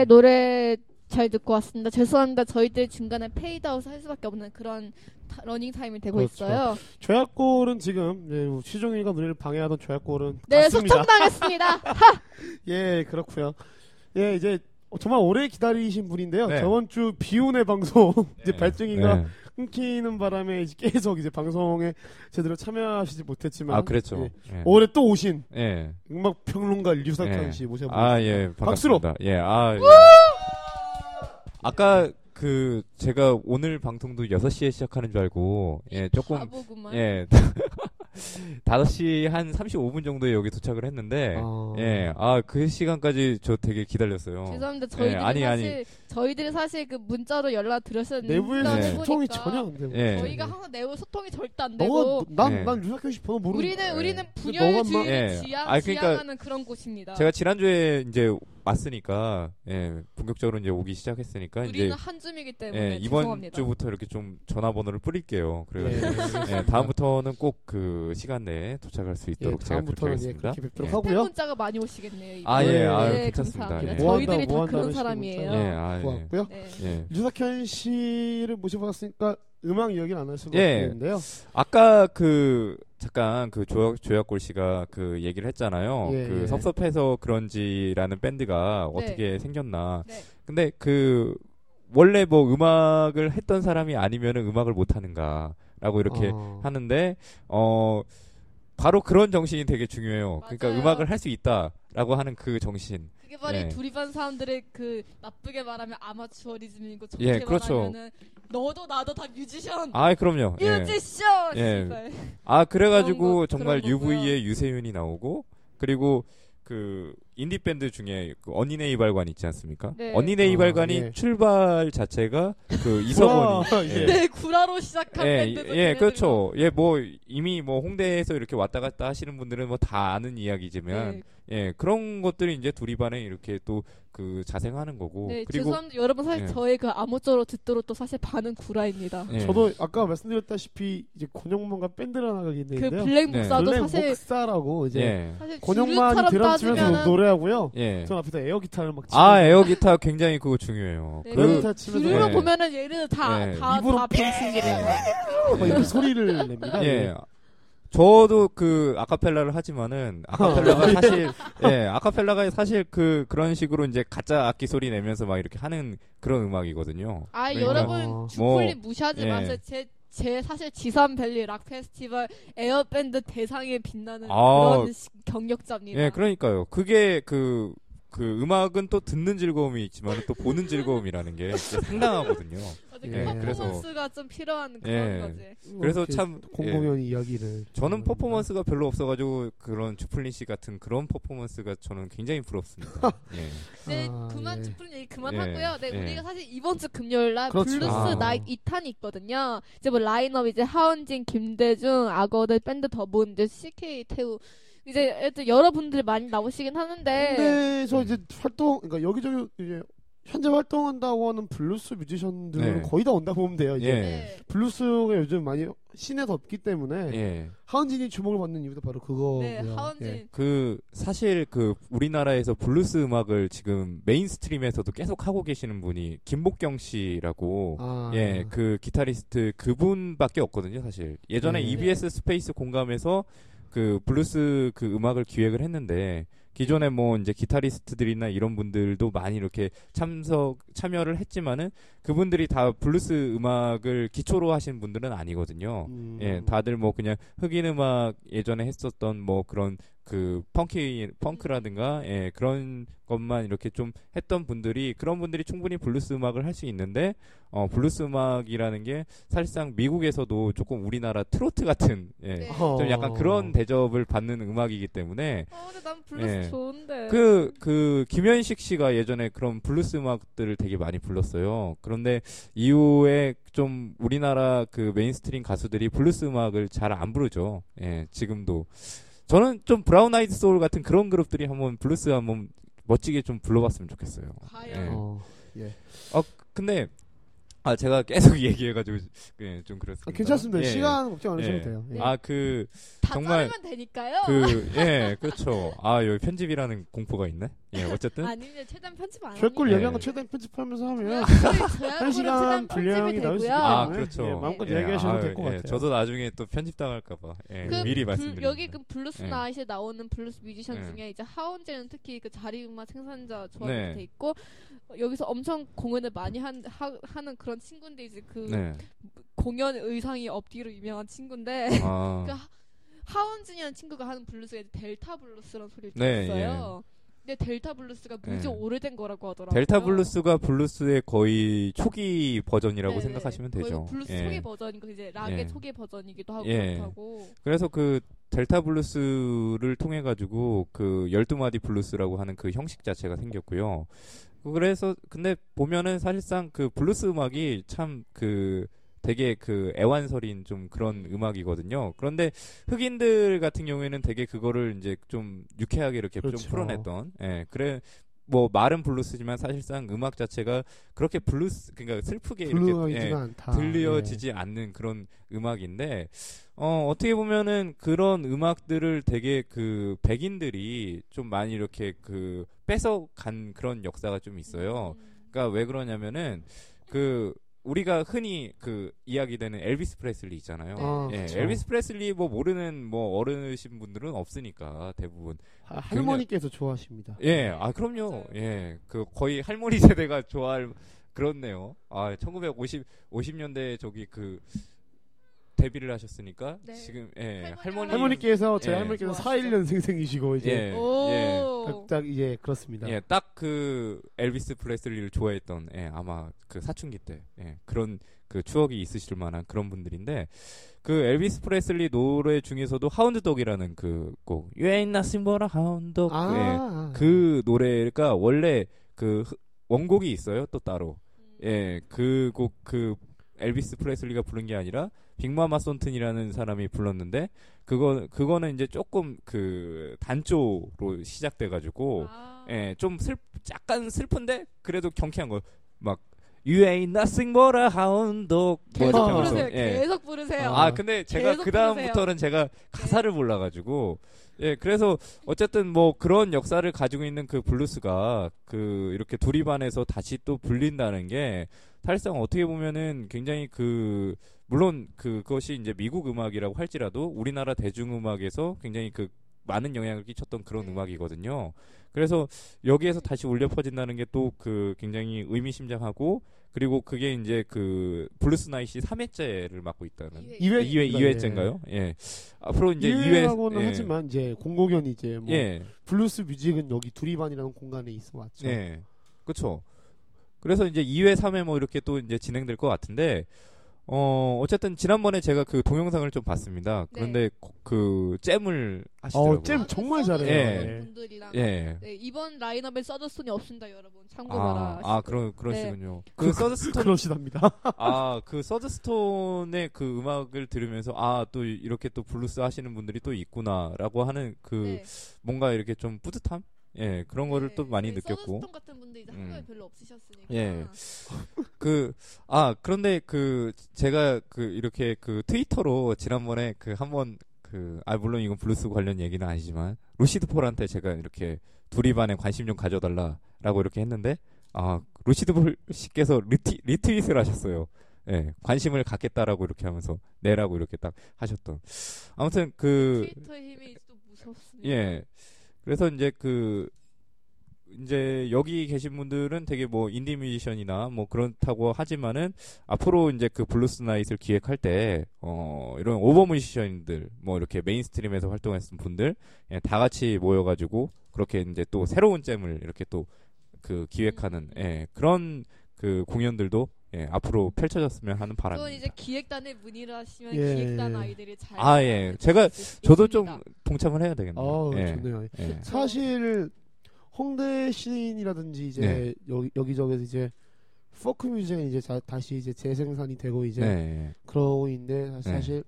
Speaker 3: 노래 잘 듣고 왔습니다. 죄송합니다. 저희들 중간에 페이드아웃 할 수밖에 없는 그런 타- 러닝 타임이 되고
Speaker 2: 그렇죠.
Speaker 3: 있어요.
Speaker 2: 조약골은 지금 예, 시종일관 노래를 방해하던 조약골은
Speaker 3: 네. 소탕당했습니다.
Speaker 2: 예, 그렇고요. 예, 이제 정말 오래 기다리신 분인데요.
Speaker 13: 네.
Speaker 2: 저번 주 비운의 방송 이제 발전기가
Speaker 13: 네.
Speaker 2: 끊기는 바람에 이제 계속 이제 방송에 제대로 참여하시지 못했지만
Speaker 13: 아 그랬죠.
Speaker 2: 예,
Speaker 13: 예.
Speaker 2: 올해 또 오신
Speaker 13: 예.
Speaker 2: 음악 평론가 류석현
Speaker 13: 예.
Speaker 2: 씨 모셔보겠습니다.
Speaker 13: 아, 예.
Speaker 2: 박수로.
Speaker 13: 반갑습니다. 예. 아, 예. 아까 그 제가 오늘 방송도 6시에 시작하는 줄 알고 예, 조금
Speaker 3: 바보구만.
Speaker 13: 예. 5시 한 35분 정도에 여기 도착을 했는데
Speaker 2: 아.
Speaker 13: 예. 아, 그 시간까지 저 되게 기다렸어요.
Speaker 3: 죄송합니다. 저희들이
Speaker 13: 예, 아니,
Speaker 3: 사실
Speaker 13: 아니.
Speaker 3: 저희들이 사실 그 문자로 연락 드렸었는데
Speaker 2: 내부에서
Speaker 13: 네.
Speaker 2: 소통이 전혀 안 되고.
Speaker 13: 예.
Speaker 3: 저희가 항상 내부 소통이 절대 안
Speaker 2: 너가
Speaker 3: 되고
Speaker 2: 난
Speaker 13: 네.
Speaker 2: 난 류석현 씨 번호 모르.
Speaker 3: 우리는
Speaker 13: 예.
Speaker 3: 우리는
Speaker 2: 너가
Speaker 3: 분열 주의를
Speaker 13: 예.
Speaker 3: 지향,
Speaker 13: 아, 그러니까
Speaker 3: 지향하는 그런 곳입니다.
Speaker 13: 제가 지난주에 이제 왔으니까 예, 본격적으로 이제 오기 시작했으니까
Speaker 3: 우리는
Speaker 13: 이제
Speaker 3: 한 줌이기 때문에
Speaker 13: 예, 이번
Speaker 3: 죄송합니다.
Speaker 13: 주부터 이렇게 좀 전화번호를 뿌릴게요. 그래가지고
Speaker 2: 예.
Speaker 13: 예, 다음부터는 꼭 그 시간 내에 도착할 수
Speaker 2: 예,
Speaker 13: 있도록 제가 그렇게
Speaker 2: 예,
Speaker 13: 하겠습니다.
Speaker 2: 그렇게 뵙도록
Speaker 13: 예.
Speaker 2: 하고요.
Speaker 3: 팬 문자가 많이 오시겠네요. 이번.
Speaker 13: 아, 예, 아,
Speaker 3: 네,
Speaker 13: 괜찮습니다.
Speaker 3: 감사합니다.
Speaker 13: 예.
Speaker 2: 뭐
Speaker 3: 저희들이
Speaker 2: 한다, 다뭐
Speaker 3: 그런 사람이에요.
Speaker 13: 예, 아, 예.
Speaker 2: 고맙고요.
Speaker 3: 네.
Speaker 13: 예.
Speaker 2: 류석현 씨를 모셔봤으니까 음악 이야기를 안 할 수가
Speaker 13: 예.
Speaker 2: 없는데요.
Speaker 13: 아까 그 잠깐 그 조약 조약골 씨가 그 얘기를 했잖아요.
Speaker 2: 예,
Speaker 13: 그
Speaker 2: 예.
Speaker 13: 섭섭해서 그런지라는 밴드가
Speaker 3: 네.
Speaker 13: 어떻게 생겼나.
Speaker 3: 네.
Speaker 13: 근데 그 원래 뭐 음악을 했던 사람이 아니면은 음악을 못 하는가라고 이렇게
Speaker 2: 어.
Speaker 13: 하는데 어 바로 그런 정신이 되게 중요해요. 그러니까
Speaker 3: 맞아요.
Speaker 13: 음악을 할 수 있다라고 하는 그 정신.
Speaker 3: 그게 바로
Speaker 13: 예.
Speaker 3: 이 두리반 사람들의 그 나쁘게 말하면 아마추어리즘이고 좋게
Speaker 13: 예, 그렇죠.
Speaker 3: 말하면은 너도 나도 다 뮤지션.
Speaker 13: 아, 그럼요. 예.
Speaker 3: 뮤지션.
Speaker 13: 예. 아 그래가지고 정말. UV의 유세윤이 나오고 그리고 그 인디 밴드 중에 그 언니네 이발관 있지 않습니까?
Speaker 3: 네.
Speaker 13: 언니네
Speaker 2: 아,
Speaker 13: 이발관이
Speaker 2: 예.
Speaker 13: 출발 자체가 그 이석원이
Speaker 2: 아, 예.
Speaker 3: 네, 구라로 시작한
Speaker 13: 예,
Speaker 3: 밴드도
Speaker 13: 예. 그렇죠. 예, 뭐 이미 뭐 홍대에서 이렇게 왔다 갔다 하시는 분들은 뭐 다 아는 이야기지만
Speaker 3: 네,
Speaker 13: 예, 그런 것들이 이제 두리반에 이렇게 또 그 자생하는 거고
Speaker 3: 네,
Speaker 13: 그리고
Speaker 3: 죄송합니다. 여러분 사실
Speaker 13: 예.
Speaker 3: 저의 그 아무쪼로 듣도록 또 사실 반은 구라입니다.
Speaker 13: 예.
Speaker 2: 저도 아까 말씀드렸다시피 이제 권영만과 밴드를 하나 가게
Speaker 3: 그
Speaker 2: 있는데요.
Speaker 3: 블랙
Speaker 13: 네.
Speaker 3: 목사도
Speaker 2: 블랙
Speaker 3: 사실
Speaker 2: 목사라고 이제
Speaker 13: 예.
Speaker 3: 사실
Speaker 2: 권영만이 드럼 치면서
Speaker 3: 따지면은
Speaker 2: 노래하고요.
Speaker 13: 예.
Speaker 2: 전 앞에서 에어 기타를 막 치고
Speaker 13: 아, 에어 기타 굉장히 그거 중요해요.
Speaker 3: 네,
Speaker 2: 에어
Speaker 13: 그
Speaker 2: 기타 치면서
Speaker 3: 주류로
Speaker 13: 네.
Speaker 3: 보면은 얘네들 다
Speaker 13: 네.
Speaker 3: 다
Speaker 2: 입으로
Speaker 3: 다 병신들이야.
Speaker 2: 막 이렇게 소리를 냅니다.
Speaker 13: 예. 저도 그 아카펠라를 하지만은 아카펠라가 사실 예 아카펠라가 사실 그 그런 식으로 이제 가짜 악기 소리 내면서 막 이렇게 하는 그런 음악이거든요.
Speaker 3: 아
Speaker 13: 그러니까
Speaker 3: 여러분
Speaker 2: 뭐,
Speaker 3: 주플린 무시하지
Speaker 13: 예.
Speaker 3: 마세요. 제, 제 사실 지산밸리 락 페스티벌 에어밴드 대상에 빛나는
Speaker 13: 아.
Speaker 3: 그런 시- 경력자입니다.
Speaker 13: 예 그러니까요. 그게 그 그 음악은 또 듣는 즐거움이 있지만 또 보는 즐거움이라는 게 상당하거든요.
Speaker 2: 예,
Speaker 3: 그 퍼포먼스가 좀 필요한 그런
Speaker 13: 예.
Speaker 3: 거지.
Speaker 13: 그래서 참,
Speaker 2: 공공연 이야기를
Speaker 13: 저는 퍼포먼스가 별로 없어가지고 그런 조플린 씨 같은 그런 퍼포먼스가 저는 굉장히 부럽습니다. 예.
Speaker 3: 네,
Speaker 2: 아,
Speaker 3: 그만
Speaker 2: 예.
Speaker 3: 조플린 얘기
Speaker 13: 예,
Speaker 3: 그만하고요. 네,
Speaker 13: 예.
Speaker 3: 우리가 사실 이번 주 금요일 날
Speaker 2: 그렇죠.
Speaker 3: 블루스
Speaker 13: 아.
Speaker 3: night 2탄이 있거든요. 이제 뭐 라인업 이제 하헌진, 김대중, 악어들 밴드 더본 이제 CK 태우 이제 애들 여러분들 많이 나오시긴 하는데
Speaker 2: 국내에서 이제 활동 그러니까 여기저기 이제 현재 활동한다고 하는 블루스 뮤지션들은
Speaker 13: 네.
Speaker 2: 거의 다 온다 보면 돼요. 이제
Speaker 13: 예.
Speaker 3: 네.
Speaker 2: 블루스가 요즘 많이 scene에서 없기 때문에
Speaker 13: 예.
Speaker 2: 하헌진이 주목을 받는 이유도 바로 그거고요.
Speaker 3: 네, 하헌진
Speaker 2: 예.
Speaker 13: 그 사실 그 우리나라에서 블루스 음악을 지금 mainstream에서도 계속 하고 계시는 분이 김목경 씨라고
Speaker 2: 아,
Speaker 13: 예, 그 기타리스트 그분밖에 없거든요, 사실. 예전에
Speaker 2: 네.
Speaker 13: EBS 스페이스 공감에서 그 블루스 그 음악을 기획을 했는데 기존에 뭐 이제 기타리스트들이나 이런 분들도 많이 이렇게 참석 참여를 했지만은 그분들이 다 블루스 음악을 기초로 하신 분들은 아니거든요.
Speaker 2: 음.
Speaker 13: 예, 다들 뭐 그냥 흑인 음악 예전에 했었던 뭐 그런 그 펑키 펑크라든가 예, 그런 것만 이렇게 좀 했던 분들이 그런 분들이 충분히 블루스 음악을 할 수 있는데 어 블루스 음악이라는 게 사실상 미국에서도 조금 우리나라 트로트 같은 예.
Speaker 3: 네.
Speaker 2: 어.
Speaker 13: 좀 약간 그런 대접을 받는 음악이기 때문에
Speaker 3: 어, 근데 난 블루스
Speaker 13: 예.
Speaker 3: 좋은데.
Speaker 13: 그, 그, 김현식 씨가 예전에 그런 블루스 음악들을 되게 많이 불렀어요. 그런데 이후에 좀 우리나라 그 mainstream 가수들이 블루스 음악을 잘 안 부르죠. 예, 지금도. 저는 좀 브라운 아이드 소울 같은 그런 그룹들이 한번 블루스 한번 멋지게 좀 불러봤으면 좋겠어요.
Speaker 3: 과연.
Speaker 13: 예.
Speaker 2: 어, 예.
Speaker 13: 근데, 아, 제가 계속 얘기해가지고, 예, 좀
Speaker 2: 아,
Speaker 13: 그렇습니다.
Speaker 2: 괜찮습니다.
Speaker 13: 예,
Speaker 2: 시간 걱정 안 하셔도
Speaker 13: 예.
Speaker 2: 돼요. 예.
Speaker 13: 아, 그,
Speaker 3: 다
Speaker 13: 정말
Speaker 3: 자르면 되니까요.
Speaker 13: 그 예, 그렇죠. 아, 여기 편집이라는 공포가 있네. 예, 어쨌든
Speaker 3: 아니면 최대한 편집 안
Speaker 2: 별걸
Speaker 13: 네.
Speaker 2: 얘기한 거 최대한 편집하면서 하면 한한 시간 분량이 나올 수 있기
Speaker 13: 아,
Speaker 2: 때문에
Speaker 13: 그렇죠.
Speaker 2: 예, 마음껏
Speaker 13: 예,
Speaker 2: 얘기하셔도
Speaker 13: 아유,
Speaker 2: 될것
Speaker 13: 예,
Speaker 2: 같아요.
Speaker 13: 저도 나중에 또 편집당할까봐 예,
Speaker 3: 그
Speaker 13: 미리
Speaker 3: 불-
Speaker 13: 말씀드립니다.
Speaker 3: 여기 그 블루스
Speaker 13: 예.
Speaker 3: 나잇에 나오는 블루스 뮤지션
Speaker 13: 예.
Speaker 3: 중에 이제 하운제는 특히 그 자리음악 생산자 조합이
Speaker 13: 네.
Speaker 3: 돼 있고 어, 여기서 엄청 공연을 많이 한, 하, 하는 그런 친구인데 이제 그
Speaker 13: 네.
Speaker 3: 공연 의상이 업디로 유명한 친구인데
Speaker 13: 아.
Speaker 3: 그 하- 하운진이라는 친구가 하는 블루스가 이제 델타 블루스라는 소리를
Speaker 13: 네,
Speaker 3: 들었어요. 근데 델타 블루스가 무지
Speaker 13: 예.
Speaker 3: 오래된 거라고 하더라고요.
Speaker 13: 델타 블루스가 블루스의 거의 초기 버전이라고
Speaker 3: 네네.
Speaker 13: 생각하시면 되죠.
Speaker 3: 블루스
Speaker 13: 예.
Speaker 3: 초기 버전이고 이제 락의
Speaker 13: 예.
Speaker 3: 초기 버전이기도 하고
Speaker 13: 예.
Speaker 3: 그렇다고.
Speaker 13: 그래서 그 델타 블루스를 통해 가지고 그 12마디 블루스라고 하는 그 형식 자체가 생겼고요. 그래서 근데 보면은 사실상 그 블루스 음악이 참그 되게 그 애환 서린 좀 그런 음악이거든요. 그런데 흑인들 같은 경우에는 되게 그거를 이제 좀 유쾌하게 이렇게
Speaker 2: 그렇죠.
Speaker 13: 좀 풀어냈던 예. 그래 뭐 말은 블루스지만 사실상 음악 자체가 그렇게 블루스 그러니까 슬프게 이렇게 예. 들려지지 않는 그런 음악인데 어 어떻게 보면은 그런 음악들을 되게 그 백인들이 좀 많이 이렇게 그 뺏어 간 그런 역사가 좀 있어요. 그러니까 왜 그러냐면은 그 우리가 흔히 그 이야기되는 엘비스 프레슬리 있잖아요.
Speaker 2: 아,
Speaker 13: 예. 엘비스 프레슬리 뭐 모르는 뭐 어르신 분들은 없으니까 대부분
Speaker 2: 하- 할머니께서 좋아하십니다.
Speaker 13: 예, 아 그럼요. 예, 그 거의 할머니 세대가 좋아할 그렇네요. 아, 1950 50년대 저기 그 데뷔를 하셨으니까
Speaker 3: 네.
Speaker 13: 지금 예, 할머니
Speaker 2: 할머니께서 제
Speaker 13: 예.
Speaker 2: 할머니께서 4.1년생생이시고 이제
Speaker 13: 예,
Speaker 3: 오.
Speaker 13: 예.
Speaker 2: 딱, 딱 이제 그렇습니다.
Speaker 13: 예, 딱 그 엘비스 프레슬리를 좋아했던 예, 아마 그 사춘기 때 예, 그런 그 추억이 있으실 만한 그런 분들인데 그 엘비스 프레슬리 노래 중에서도 하운드독이라는 그곡 You ain't nothing but a hound dog
Speaker 2: 아.
Speaker 13: 예, 그 노래가 원래 그 흐- 원곡이 있어요 또 따로 예, 그 곡 그 엘비스 프레슬리가 부른 게 아니라 빅마마 손튼이라는 사람이 불렀는데 그거 그거는 이제 조금 그 단조로 시작돼 가지고
Speaker 3: 아.
Speaker 13: 예, 좀 슬, 약간 슬픈데 그래도 경쾌한 거. 막 You ain't nothing but a hound dog. 뭐
Speaker 3: 계속
Speaker 13: 하면서,
Speaker 3: 부르세요.
Speaker 13: 예.
Speaker 3: 계속 부르세요.
Speaker 13: 아, 근데 제가 그 다음부터는 제가 가사를 몰라가지고, 예, 그래서 어쨌든 뭐 그런 역사를 가지고 있는 그 블루스가 그 이렇게 두리반에서 다시 또 불린다는 게 사실상 어떻게 보면은 굉장히 그 물론 그것이 이제 미국 음악이라고 할지라도 우리나라 대중음악에서 굉장히 그 많은 영향을 끼쳤던 그런 음악이거든요. 그래서 여기에서 다시 울려 퍼진다는 게 또 그 굉장히 의미심장하고 그리고 그게 이제 그 블루스 나이시 3회째를 맡고 있다는
Speaker 3: 이 회.
Speaker 2: 2회
Speaker 13: 2회 2회째인가요? 예. 앞으로 이제
Speaker 2: 2회라고는
Speaker 13: 2회
Speaker 2: 하지만 이제 공공연히 이제 뭐
Speaker 13: 예.
Speaker 2: 블루스 뮤직은 여기 두리반이라는 공간에 있어 왔죠.
Speaker 13: 예. 그렇죠. 그래서 이제 2회 3회 뭐 이렇게 또 이제 진행될 것 같은데 어 어쨌든 지난번에 제가 그 동영상을 좀 봤습니다. 그런데 고- 그 잼을 하시더라고요.
Speaker 2: 어, 잼 정말 잘해요.
Speaker 13: 예.
Speaker 2: 예.
Speaker 3: 분들이랑
Speaker 13: 예.
Speaker 3: 네, 이번 라인업에 서던스톤이 없습니다, 여러분. 참고하라.
Speaker 13: 아, 아 그런 그러시군요. 그
Speaker 2: 그-
Speaker 13: 서던스톤
Speaker 2: 그러시답니다.
Speaker 13: 아, 그 서던스톤의 그 음악을 들으면서 아, 또 이렇게 또 블루스 하시는 분들이 또 있구나라고 하는 그
Speaker 3: 네.
Speaker 13: 뭔가 이렇게 좀 뿌듯함? 예, 그런 거를 또 많이
Speaker 3: 네,
Speaker 13: 느꼈고.
Speaker 3: 서던스톤 같은 분들 이제 한국에
Speaker 13: 음.
Speaker 3: 별로 없으셨으니까.
Speaker 13: 예. 그, 아, 그런데 그, 제가 그, 이렇게 그 트위터로 지난번에 그 한번 그, 아, 물론 이건 블루스 관련 얘기는 아니지만, 루시드 폴한테 제가 이렇게 두리반에 관심 좀 가져달라라고 이렇게 했는데, 아, 루시드 폴 씨께서 리트, 리트윗을 하셨어요. 예, 관심을 갖겠다라고 이렇게 하면서, 네라고 이렇게 딱 하셨던. 아무튼 그,
Speaker 3: 트위터의 힘이 또 무섭습니다.
Speaker 13: 예. 그래서 이제 그 이제 여기 계신 분들은 되게 뭐 인디 뮤지션이나 뭐 그렇다고 하지만은 앞으로 이제 그 블루스 night을 기획할 때 어 이런 over 뮤지션들 뭐 이렇게 mainstream에서 활동했던 분들 예, 다 같이 모여가지고 그렇게 이제 또 새로운 잼을 이렇게 또 그 기획하는 예, 그런 그 공연들도 예, 앞으로 펼쳐졌으면 하는 바람입니다.
Speaker 3: 이제 기획단에 문의를 하시면
Speaker 2: 예.
Speaker 3: 기획단 아이들이 잘.
Speaker 13: 아 예, 제가 저도 좀 동참을 해야 되겠네요.
Speaker 2: 어,
Speaker 13: 예.
Speaker 2: 좋네요.
Speaker 13: 예.
Speaker 2: 사실 홍대 시인이라든지 이제
Speaker 13: 네.
Speaker 2: 여기 여기저기서 이제 포크 뮤직이 이제 자- 다시 이제 재생산이 되고 이제
Speaker 13: 네.
Speaker 2: 그러고 있는데
Speaker 13: 네.
Speaker 2: 사실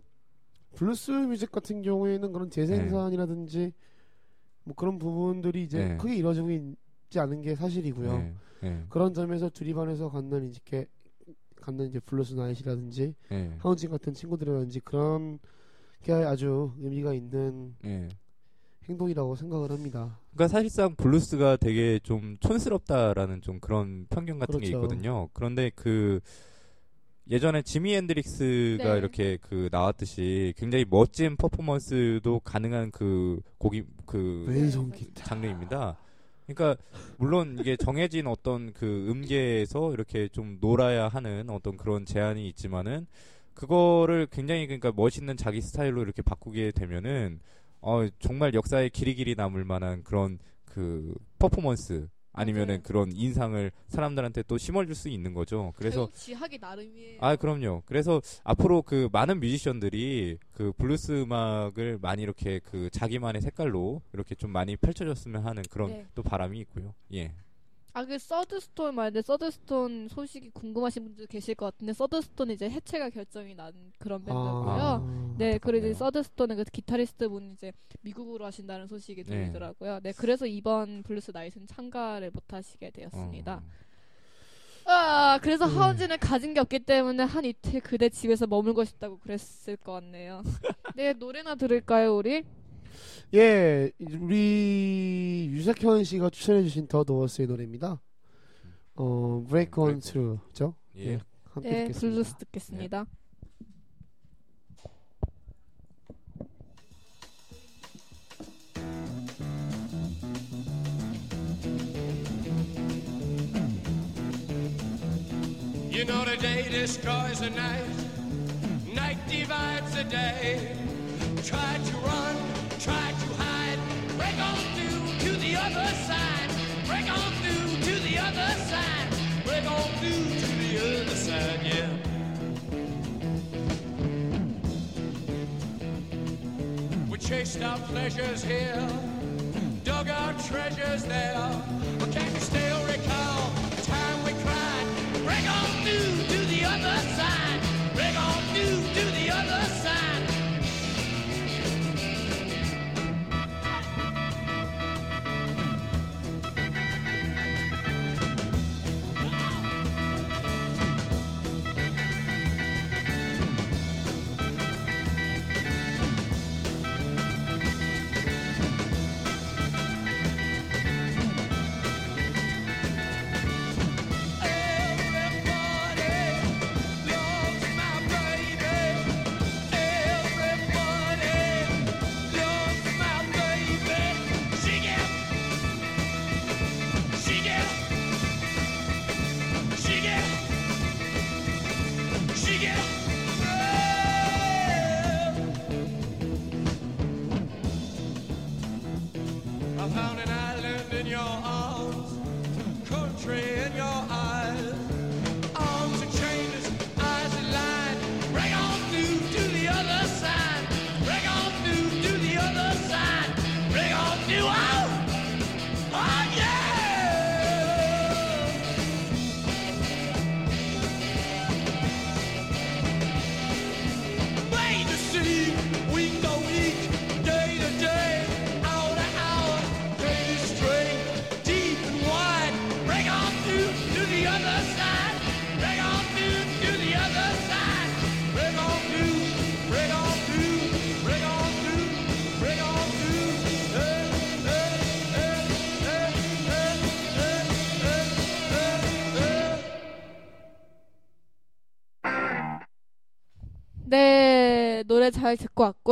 Speaker 2: 블루스 music 같은 경우에는 그런 재생산이라든지 뭐 그런 부분들이 이제
Speaker 13: 네.
Speaker 2: 크게 이루어지고 있지 않은 게 사실이고요.
Speaker 13: 네. 네.
Speaker 2: 그런 점에서 두리반에서 갖는 이 제 갖는 이제 블루스 night이라든지
Speaker 13: 네.
Speaker 2: 하헌진 같은 친구들이라든지 그런 게 아주 의미가 있는
Speaker 13: 예.
Speaker 2: 행동이라고 생각을 합니다.
Speaker 13: 그러니까 사실상 블루스가 되게 좀 촌스럽다라는 좀 그런 편견 같은 게
Speaker 2: 그렇죠.
Speaker 13: 있거든요. 그런데 그 예전에 지미 핸드릭스가
Speaker 3: 네.
Speaker 13: 이렇게 그 나왔듯이 굉장히 멋진 퍼포먼스도 가능한 그 곡이 그. 장르입니다. 그러니까 물론 이게 정해진 어떤 그 음계에서 이렇게 좀 놀아야 하는 어떤 그런 제한이 있지만은 그거를 굉장히 그러니까 멋있는 자기 스타일로 이렇게 바꾸게 되면은 어 정말 역사에 길이 길이 남을 만한 그런 그 퍼포먼스 아니면은
Speaker 3: 맞아요.
Speaker 13: 그런 인상을 사람들한테 또 심어줄 수 있는 거죠. 그래서
Speaker 3: 지하기 나름이에요.
Speaker 13: 아, 그럼요. 그래서 앞으로 그 많은 뮤지션들이 그 블루스 음악을 많이 이렇게 그 자기만의 색깔로 이렇게 좀 많이 펼쳐졌으면 하는 그런
Speaker 3: 네.
Speaker 13: 또 바람이 있고요. 예.
Speaker 3: 아, 그 Third Stone 말인데 Third Stone 소식이 궁금하신 분들 계실 것 같은데 Third Stone 이제 해체가 결정이 난 그런 밴드고요.
Speaker 2: 아,
Speaker 3: 네, 그리고 이제. Third Stone은 그 기타리스트 분 이제 미국으로 가신다는 소식이
Speaker 13: 네.
Speaker 3: 들리더라고요. 네, 그래서 이번 블루스 night는 참가를 못 하시게 되었습니다.
Speaker 13: 어.
Speaker 3: 아, 그래서
Speaker 2: 네.
Speaker 3: 하헌진은 가진 게 없기 때문에 한 이틀 그대 집에서 머물고 싶다고 그랬을 것 같네요. 네, 노래나 들을까요, 우리?
Speaker 2: 예, 우리 유석현 씨가 추천해주신 The Doors의 노래입니다. 어, Break On Through죠?
Speaker 13: 예.
Speaker 2: 함께
Speaker 3: 네,
Speaker 2: 듣겠습니다.
Speaker 3: 블루스 듣겠습니다.
Speaker 14: You know the day destroys the night, night divides the day. Try to run, other side, break on through to the other side, break on through to the other side, yeah. We chased our pleasures here, dug our treasures there. But can you still recall the time we cried? Break on through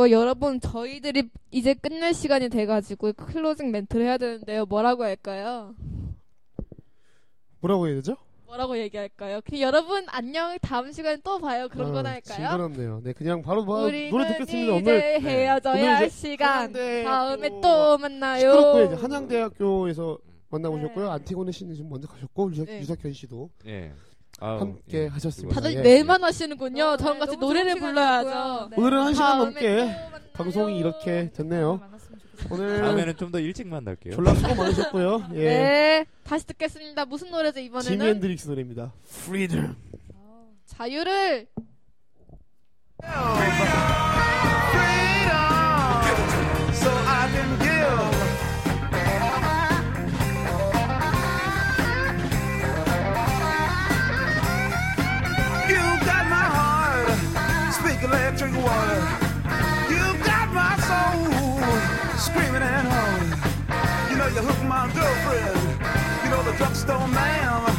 Speaker 3: 듣고 왔고, 여러분, 저희들이 이제 끝낼 시간이 돼가지고, 클로징 멘트를 해야 되는데요. 뭐라고 할까요?
Speaker 2: 뭐라고 해야 되죠?
Speaker 3: 뭐라고 얘기할까요? 그냥 여러분, 안녕, 다음 시간에 또 봐요. 그런
Speaker 2: 아,
Speaker 3: 거나 할까요?
Speaker 2: 징그럽네요. 네, 그냥 바로 뭐,
Speaker 3: 우리는
Speaker 2: 노래 듣겠습니다.
Speaker 3: 이제
Speaker 2: 오늘
Speaker 3: 헤어져야
Speaker 2: 오늘
Speaker 3: 할
Speaker 2: 이제
Speaker 3: 시간. 다음에 또또 만나요.
Speaker 2: 시끄럽고요. 이제 한양대학교에서 만나보셨고요.
Speaker 3: 네.
Speaker 2: 안티고네 씨는 지금 먼저 가셨고 유석,
Speaker 3: 네.
Speaker 2: 유석현 씨도
Speaker 13: 예. 아우,
Speaker 2: 함께
Speaker 13: 예.
Speaker 2: 하셨습니다.
Speaker 3: 다들
Speaker 2: 예.
Speaker 3: 낼만 하시는군요.
Speaker 11: 어,
Speaker 3: 저랑
Speaker 11: 네,
Speaker 3: 같이
Speaker 11: 너무
Speaker 3: 노래를 불러야죠.
Speaker 11: 네.
Speaker 2: 오늘은 한 시간 넘게. 방송이 이렇게 됐네요.
Speaker 11: 좋겠어요.
Speaker 2: 오늘
Speaker 13: 다음에는 좀 더 일찍 만날게요.
Speaker 2: 졸라 수고 많으셨고요. 예.
Speaker 3: 네, 다시 듣겠습니다. 무슨 노래죠,
Speaker 2: 지미
Speaker 3: 이번에는?
Speaker 2: 핸드릭스 노래입니다. Freedom.
Speaker 3: 자유를!
Speaker 14: So I can electric water. You've got my soul screaming and hollering. You
Speaker 15: know you hooked my girlfriend. You know the drugstore man.